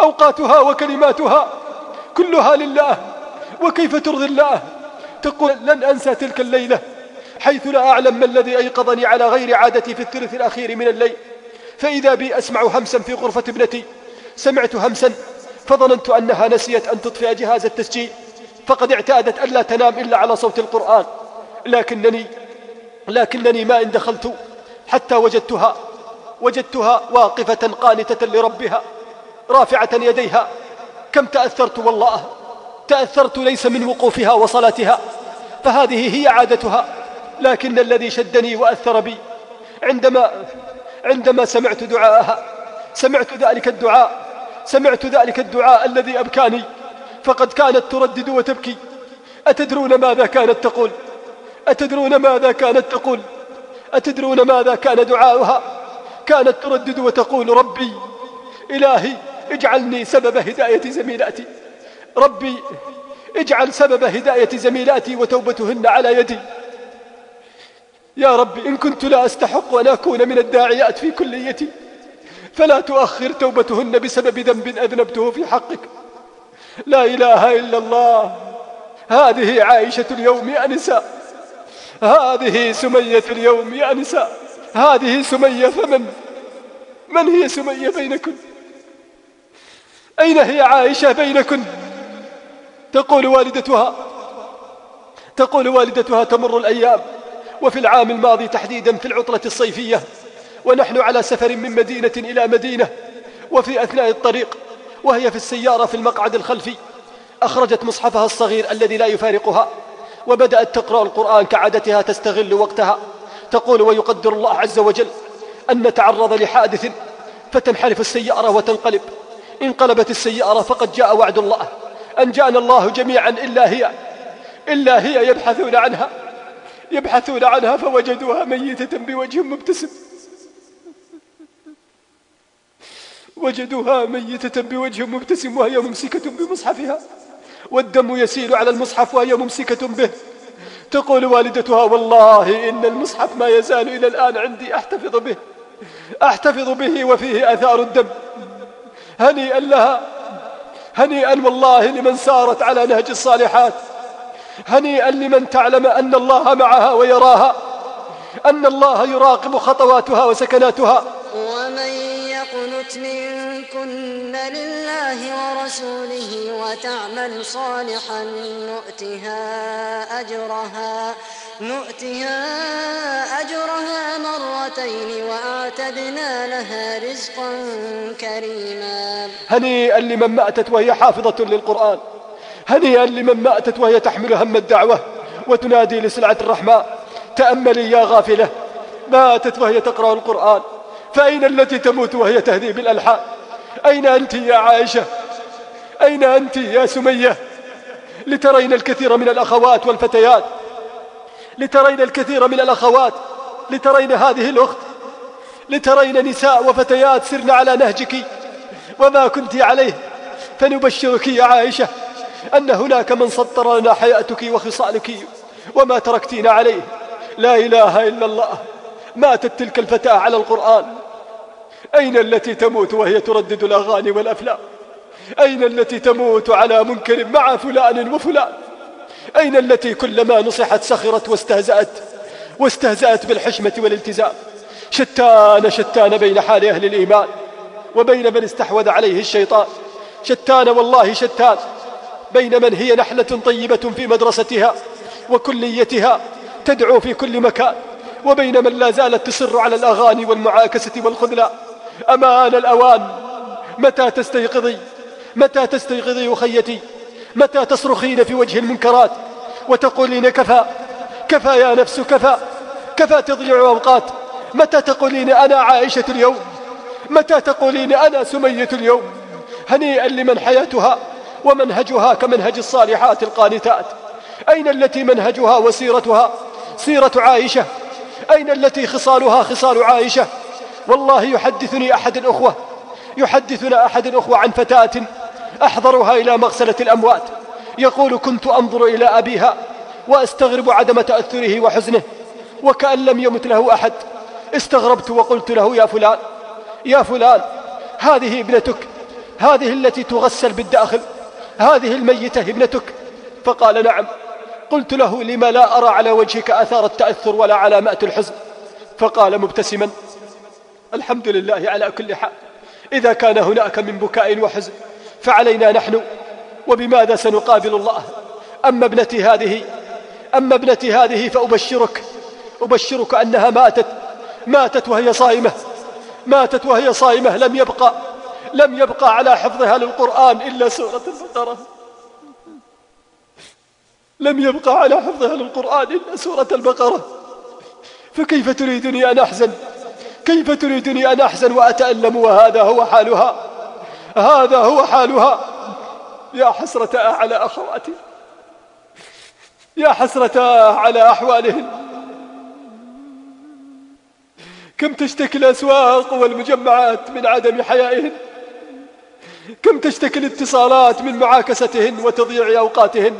أوقاتها وكلماتها كلها لله. وكيف ترضي الله؟ تقول لن أنسى تلك الليلة حيث لا أعلم ما الذي أيقظني على غير عادتي في الثلث الأخير من الليل. فإذا بي أسمع همسا في غرفة ابنتي. سمعت همسا فظننت أنها نسيت أن تطفئ جهاز التسجيل. فقد اعتادت ألا تنام إلا على صوت القرآن. لكنني لكنني ما إن دخلت حتى وجدتها وجدتها واقفة قانتة لربها. رافعة يديها. كم تأثرت والله. تأثرت ليس من وقوفها وصلاتها. فهذه هي عادتها. لكن الذي شدني وأثر بي. عندما عندما سمعت دعاءها. سمعت ذلك الدعاء. سمعت ذلك الدعاء الذي أبكاني. فقد كانت تردد وتبكي. أتدرون ماذا كانت تقول؟ أتدرون ماذا كانت تقول؟ أتدرون ماذا كان دعاؤها؟ كانت تردد وتقول ربي إلهي اجعلني سبب هداية زميلاتي. ربي اجعل سبب هداية زميلاتي وتوبتهن على يدي. يا ربي إن كنت لا أستحق أن أكون من الداعيات في كليتي فلا تؤخر توبتهن بسبب ذنب أذنبته في حقك. لا إله إلا الله. هذه عائشة اليوم يا نساء. هذه سمية اليوم يا نساء. هذه سمية فمن؟ من هي سمية بينكن؟ أين هي عائشة بينكن؟ تقول والدتها تقول والدتها تمر الأيام وفي العام الماضي تحديدا في العطلة الصيفية ونحن على سفر من مدينة إلى مدينة وفي أثناء الطريق وهي في السيارة في المقعد الخلفي أخرجت مصحفها الصغير الذي لا يفارقها وبدأت تقرأ القرآن كعادتها تستغل وقتها تقول ويقدر الله عز وجل أن نتعرض لحادث فتنحرف السيارة وتنقلب. انقلبت السيارة فقد جاء وعد الله. أن جاءنا الله جميعا إلا هي. إلا هي يبحثون عنها. يبحثون عنها فوجدوها ميتة بوجه مبتسم. وجدوها ميتة بوجه مبتسم وهي ممسكة بمصحفها. والدم يسيل على المصحف وهي ممسكة به. تقول والدتها والله إن المصحف ما يزال إلى الآن عندي أحتفظ به. أحتفظ به وفيه أثار الدم. هنيئا لها. هنيئا والله لمن سارت على نهج الصالحات. هنيئا لمن تعلم أن الله معها ويراها. أن الله يراقب خطواتها وسكناتها. ومن يقنت منكن لله ورسوله وتعمل صالحا نؤتها أجرها. نؤتها أجرها مرتين وأعتدنا لها رزقا كريما. هنيئا لمن ماتت وهي حافظة للقرآن. هنيئا لمن ماتت وهي تحمل هم الدعوة وتنادي لسلعة الرحمن. تأملي يا غافلة ماتت وهي تقرأ القرآن. فأين التي تموت وهي تهدي بالألحان؟ أين أنت يا عائشة؟ أين أنت يا سمية؟ لترين الكثير من الأخوات والفتيات. لترين الكثير من الأخوات لترين هذه الأخت لترين نساء وفتيات سرن على نهجك وما كنت عليه. فنبشرك يا عائشة أن هناك من سطر لنا حياتك وخصالك وما تركتين عليه. لا إله إلا الله. ماتت تلك الفتاة على القرآن. أين التي تموت وهي تردد الأغاني والأفلام؟ أين التي تموت على منكر مع فلان وفلان؟ أين التي كلما نصحت سخرت واستهزأت؟ واستهزأت بالحشمة والالتزام. شتان شتان بين حال أهل الإيمان وبين من استحوذ عليه الشيطان. شتان والله شتان بين من هي نحلة طيبة في مدرستها وكليتها تدعو في كل مكان. وبين من لا زالت تصر على الأغاني والمعاكسة والخذلان. أمان الأوان متى تستيقظي؟ متى تستيقظي أخيتي متى تصرخين في وجه المنكرات وتقولين كفى؟ كفى يا نفس كفى. كفى تضيع أوقات. متى تقولين أنا عائشة اليوم؟ متى تقولين أنا سمية اليوم؟ هنيئا لمن حياتها ومنهجها كمنهج الصالحات القانتات. أين التي منهجها وسيرتها؟ سيرة عائشة. أين التي خصالها؟ خصال عائشة. والله يحدثني أحد الأخوة. يحدثنا أحد الأخوة عن فتاة أحضرها إلى مغسلة الأموات. يقول كنت أنظر إلى أبيها وأستغرب عدم تأثره وحزنه وكأن لم يمت له أحد. استغربت وقلت له يا فلان يا فلان هذه ابنتك هذه التي تغسل بالداخل هذه الميتة ابنتك. فقال نعم. قلت له لما لا أرى على وجهك أثار التأثر ولا علامات الحزن. فقال مبتسما الحمد لله على كل حال إذا كان هناك من بكاء وحزن فعلينا نحن وبماذا سنقابل الله؟ أما ابنتي هذه أما ابنتي هذه فأبشرك أبشرك أنها ماتت ماتت وهي صائمة ماتت وهي صائمة لم يبقى لم يبقى على حفظها للقرآن إلا سورة البقرة. لم يبقى على حفظها للقرآن إلا سورة البقرة. فكيف تريدني أن أحزن؟ كيف تريدني أن أحزن وأتألم وهذا هو حالها؟ هذا هو حالها. يا حسرة على أخواتي. يا حسرة على أحوالهن كم تشتكي الأسواق والمجمعات من عدم حيائهن كم تشتكي الاتصالات من معاكستهن وتضييع أوقاتهن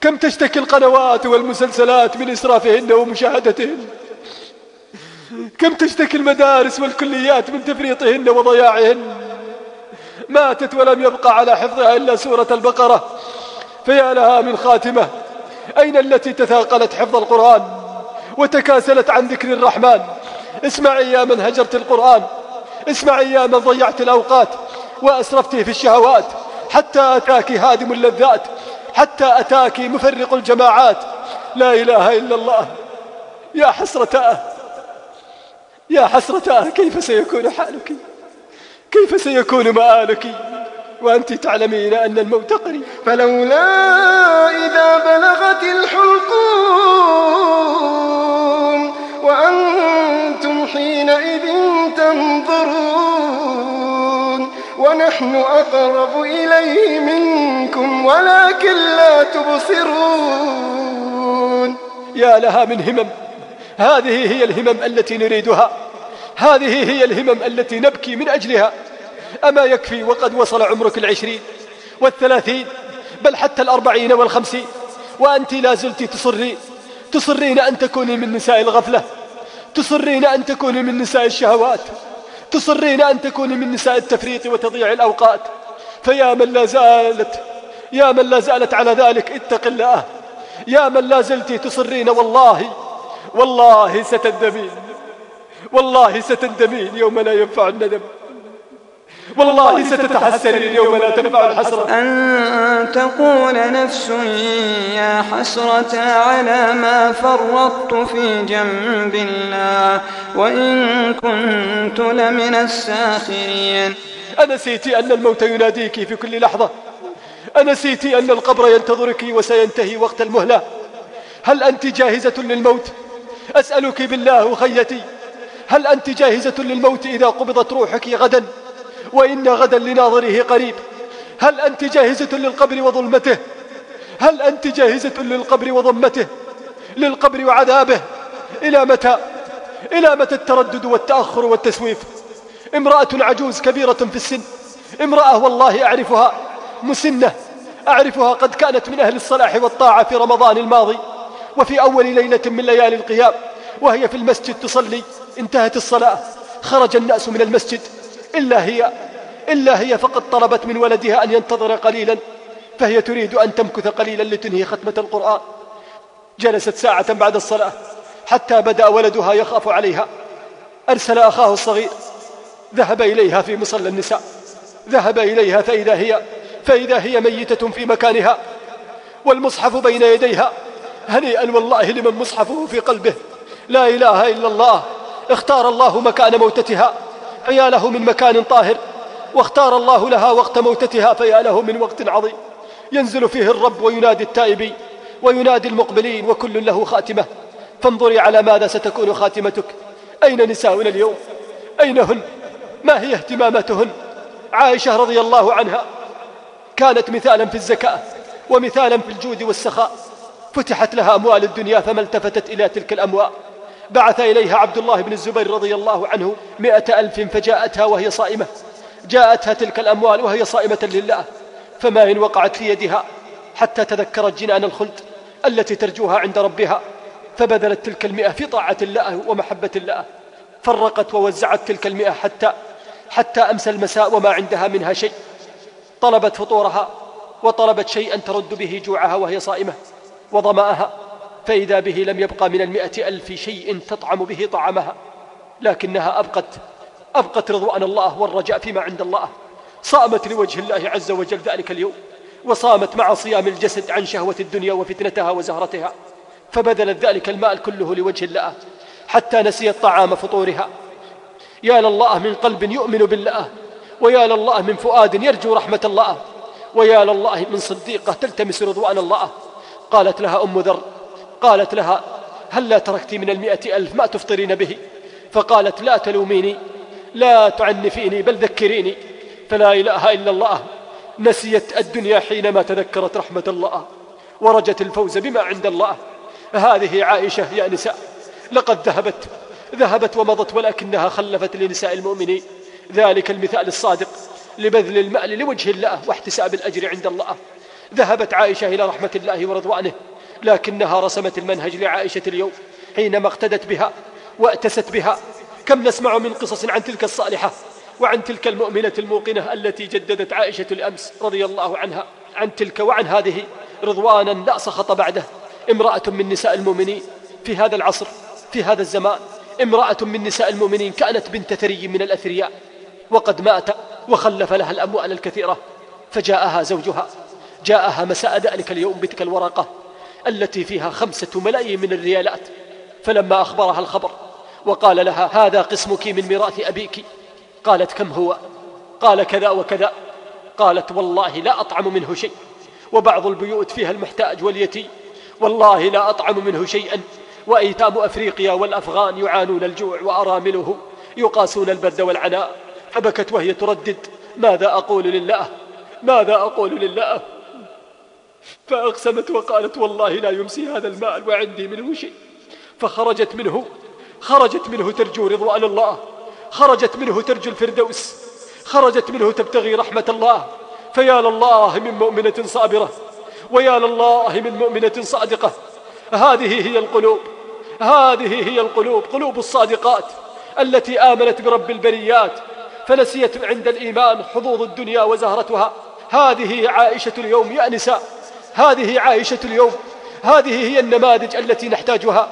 كم تشتكي القنوات والمسلسلات من إسرافهن ومشاهدتهن؟ كم تشتكي المدارس والكليات من تفريطهن وضياعهن؟ ماتت ولم يبقى على حفظها إلا سورة البقرة. فيا لها من خاتمة. أين التي تثاقلت حفظ القرآن وتكاسلت عن ذكر الرحمن؟ اسمعي يا من هجرت القرآن. اسمعي يا من ضيعت الأوقات وأسرفت في الشهوات. حتى أتاك هادم اللذات. حتى أتاك مفرق الجماعات. لا إله إلا الله. يا حسرتاه يا حسرتاه كيف سيكون حالك؟ كيف سيكون مآلك؟ وأنت تعلمين أن الموت قريب. فلولا إذا بلغت الحلقوم وأنتم حينئذ تنظرون ونحن أقرب إليه منكم ولكن لا تبصرون. يا لها من همم. هذه هي الهمم التي نريدها. هذه هي الهمم التي نبكي من أجلها. أما يكفي وقد وصل عمرك العشرين والثلاثين بل حتى الأربعين والخمسين وأنت لا زلت تصرين تصرين أن تكوني من نساء الغفلة. تصرين أن تكوني من نساء الشهوات. تصرين أن تكوني من نساء التفريط وتضييع الأوقات. فيا من لا زالت يا من لا زالت على ذلك اتق الله. يا من لا زلت تصرين والله والله ستندمين والله ستندمين يوم لا ينفع الندم. والله ستتحسرين يوم لا تنفع الحسرة. أن تقول نفس يا حسرة على ما فرطت في جنب الله وإن كنت لمن الساخرين. أنسيت أن الموت يناديك في كل لحظة. أنسيت أن القبر ينتظرك وسينتهي وقت المهلة. هل أنت جاهزة للموت؟ أسألك بالله خيتي. هل أنت جاهزة للموت إذا قبضت روحك غدا؟ وإن غدا لناظره قريب. هل أنت جاهزة للقبر وظلمته؟ هل أنت جاهزة للقبر وضمته للقبر وعذابه؟ إلى متى؟ إلى متى التردد والتأخر والتسويف؟ امرأة عجوز كبيرة في السن. امرأة والله أعرفها مسنة. أعرفها قد كانت من أهل الصلاح والطاعة في رمضان الماضي. وفي أول ليلة من ليالي القيام. وهي في المسجد تصلي. انتهت الصلاة. خرج الناس من المسجد. إلا هي إلا هي فقد طلبت من ولدها أن ينتظر قليلا. فهي تريد أن تمكث قليلا لتنهي ختمة القرآن. جلست ساعة بعد الصلاة حتى بدأ ولدها يخاف عليها. أرسل أخاه الصغير. ذهب إليها في مصلى النساء. ذهب إليها فإذا هي فإذا هي ميتة في مكانها. والمصحف بين يديها. هنيئا والله لمن مصحفه في قلبه. لا إله إلا الله. اختار الله مكان موتتها. فيا له من مكان طاهر. واختار الله لها وقت موتتها فيا له من وقت عظيم. ينزل فيه الرب وينادي التائبين وينادي المقبلين وكل له خاتمة. فانظري على ماذا ستكون خاتمتك. أين نساؤنا اليوم؟ أين هن ما هي اهتماماتهن عائشة رضي الله عنها كانت مثالا في الزكاة ومثالا في الجود والسخاء. فتحت لها أموال الدنيا فما التفتت إلى تلك الأموال. بعث إليها عبد الله بن الزبير رضي الله عنه مئة ألف فجاءتها وهي صائمة. جاءتها تلك الأموال وهي صائمة لله. فما إن وقعت في يدها حتى تذكرت جنان الخلد التي ترجوها عند ربها فبذلت تلك المئة في طاعة الله ومحبة الله. فرقت ووزعت تلك المئة حتى حتى أمس المساء وما عندها منها شيء. طلبت فطورها وطلبت شيئا ترد به جوعها وهي صائمة وظمأها. فإذا به لم يبقى من المئة ألف شيء تطعم به طعامها لكنها أبقت أبقت رضوان الله والرجاء فيما عند الله. صامت لوجه الله عز وجل ذلك اليوم وصامت مع صيام الجسد عن شهوة الدنيا وفتنتها وزهرتها. فبذلت ذلك المال كله لوجه الله حتى نسيت طعام فطورها. يا لله من قلب يؤمن بالله ويا لله من فؤاد يرجو رحمة الله ويا لله من صديقة تلتمس رضوان الله. قالت لها أم ذر قالت لها هل لا تركت من المئة ألف ما تفطرين به؟ فقالت لا تلوميني لا تعنفيني بل ذكريني. فلا إله إلا الله نسيت الدنيا حينما تذكرت رحمة الله ورجت الفوز بما عند الله. هذه عائشة يا نساء لقد ذهبت ذهبت ومضت ولكنها خلفت لنساء المؤمنين. ذلك المثال الصادق لبذل المال لوجه الله واحتساب الأجر عند الله. ذهبت عائشة إلى رحمة الله ورضوانه لكنها رسمت المنهج لعائشة اليوم حينما اقتدت بها وأتست بها. كم نسمع من قصص عن تلك الصالحة وعن تلك المؤمنة الموقنة التي جددت عائشة الأمس رضي الله عنها عن تلك وعن هذه رضوانا لا سخط بعده. امرأة من نساء المؤمنين في هذا العصر في هذا الزمان امرأة من نساء المؤمنين كانت بنت ثري من الأثرياء وقد مات وخلف لها الأموال الكثيرة فجاءها زوجها جاءها مساء ذلك اليوم بتلك الورقة. التي فيها خمسة ملايين من الريالات. فلما أخبرها الخبر وقال لها هذا قسمك من ميراث أبيك. قالت كم هو؟ قال كذا وكذا. قالت والله لا أطعم منه شيء. وبعض البيوت فيها المحتاج واليتيم. والله لا أطعم منه شيئا. وأيتام أفريقيا والأفغان يعانون الجوع وأرامله يقاسون البرد والعناء. فبكت وهي تردد ماذا أقول لله؟ ماذا أقول لله؟ فأقسمت وقالت والله لا يمسي هذا المال وعندي منه شيء. فخرجت منه خرجت منه ترجو رضوان الله. خرجت منه ترجو الفردوس. خرجت منه تبتغي رحمة الله. فيا لله من مؤمنة صابرة ويا لله من مؤمنة صادقة. هذه هي القلوب هذه هي القلوب قلوب الصادقات التي آمنت برب البريات فنسيت عند الإيمان حظوظ الدنيا وزهرتها. هذه عائشة اليوم يا نساء. هذه عائشة اليوم. هذه هي النماذج التي نحتاجها.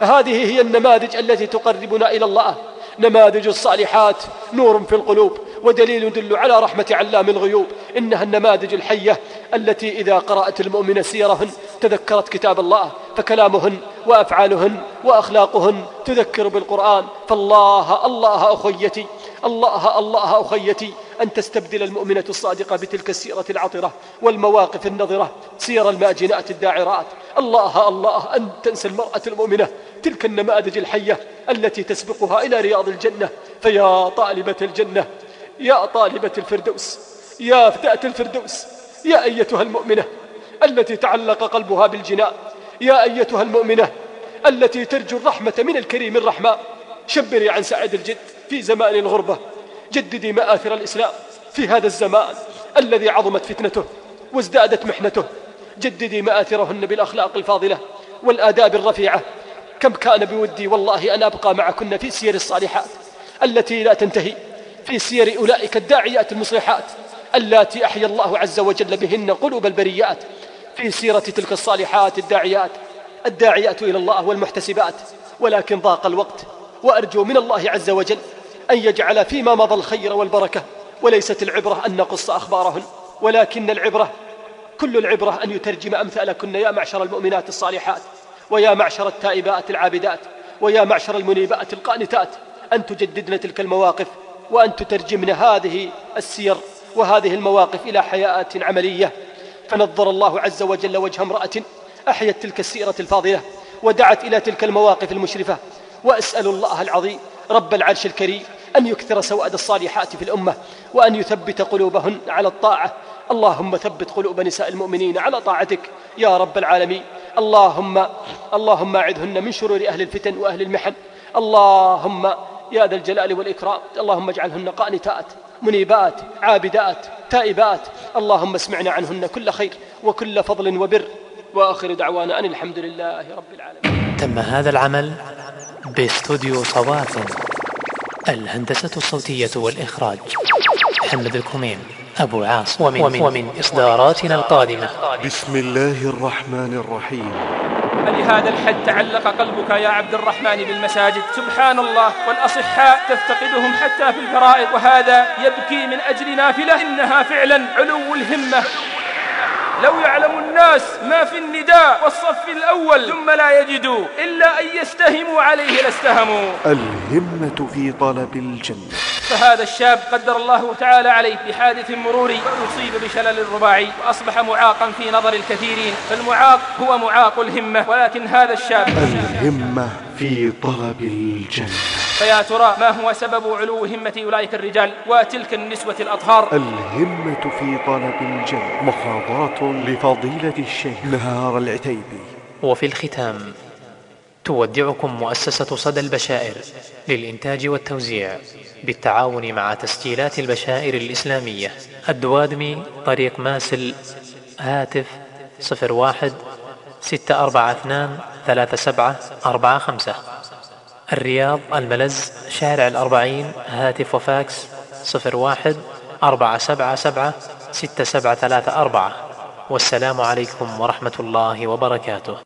هذه هي النماذج التي تقربنا إلى الله. نماذج الصالحات. نور في القلوب ودليل يدل على رحمة علام الغيوب. إنها النماذج الحية التي إذا قرأت المؤمن سيرهن تذكرت كتاب الله فكلامهن وأفعالهن وأخلاقهن تذكر بالقرآن. فالله الله أخيتي الله الله أخيتي أن تستبدل المؤمنة الصادقة بتلك السيرة العطرة والمواقف النظرة سير الماجنات الداعرات. الله الله أن تنسى المرأة المؤمنة تلك النماذج الحية التي تسبقها إلى رياض الجنة. فيا طالبة الجنة يا طالبة الفردوس يا فتاة الفردوس يا أيتها المؤمنة التي تعلق قلبها بالجناء يا أيتها المؤمنة التي ترجو الرحمة من الكريم الرحمن. شبري عن سعد الجد. في زمان الغربة. جددي مآثر الإسلام في هذا الزمان الذي عظمت فتنته وازدادت محنته. جددي مآثرهن بالأخلاق الفاضلة والآداب الرفيعة. كم كان بودي والله أن أبقى معكن في سير الصالحات التي لا تنتهي في سير أولئك الداعيات المصلحات اللاتي أحيا الله عز وجل بهن قلوب البريات. في سيرة تلك الصالحات الداعيات الداعيات إلى الله والمحتسبات. ولكن ضاق الوقت وأرجو من الله عز وجل أن يجعل فيما مضى الخير والبركة وليست العبرة أن نقص أخبارهن ولكن العبرة كل العبرة أن يترجم أمثالكن يا معشر المؤمنات الصالحات ويا معشر التائبات العابدات ويا معشر المنيبات القانتات أن تجددن تلك المواقف وأن تترجمن هذه السير وهذه المواقف إلى حياة عملية. فنظر الله عز وجل وجه امرأة أحيت تلك السيرة الفاضلة ودعت إلى تلك المواقف المشرفة وأسأل الله العظيم رب العرش الكريم أن يكثر سواد الصالحات في الأمة وأن يثبت قلوبهن على الطاعة. اللهم ثبت قلوب نساء المؤمنين على طاعتك. يا رب العالمين. اللهم اللهم أعذهن من شرور أهل الفتن وأهل المحن. اللهم يا ذا الجلال والإكرام. اللهم اجعلهن قانتات منيبات عابدات تائبات. اللهم اسمعنا عنهن كل خير وكل فضل وبر. وآخر دعوانا أن الحمد لله رب العالمين. تم هذا العمل بإستوديو صوات. الهندسة الصوتية والإخراج. محمد الكمين أبو عاص ومن, ومن, ومن إصداراتنا القادمة. بسم الله الرحمن الرحيم. لهذا الحد تعلق قلبك يا عبد الرحمن بالمساجد. سبحان الله والأصحاء تفتقدهم حتى في الفرائض. وهذا يبكي من أجل نافلة. إنها فعلا علو الهمة. لو يعلم الناس ما في النداء والصف الأول ثم لا يجدوا إلا أن يستهموا عليه لاستهموا. الهمة في طلب الجنة. فهذا الشاب قدر الله تعالى عليه بحادث مروري فأصيب بشلل رباعي وأصبح معاقا في نظر الكثيرين. فالمعاق هو معاق الهمة ولكن هذا الشاب الهمة في طلب الجنة. فيا ترى ما هو سبب علو همة أولئك الرجال وتلك النسوة الأطهار؟ الهمة في طلب الجنة محاضرة لفضيلة الشيخ نهار العتيبي. وفي الختام تودعكم مؤسسة صدى البشائر للإنتاج والتوزيع بالتعاون مع تسجيلات البشائر الإسلامية. الدوادمي طريق ماسل هاتف صفر واحد ستة أربعة اثنان ثلاثة سبعة أربعة خمسة. الرياض الملز شارع الأربعين هاتف وفاكس صفر واحد أربعة سبعة سبعة ستة سبعة ثلاثة أربعة. والسلام عليكم ورحمة الله وبركاته.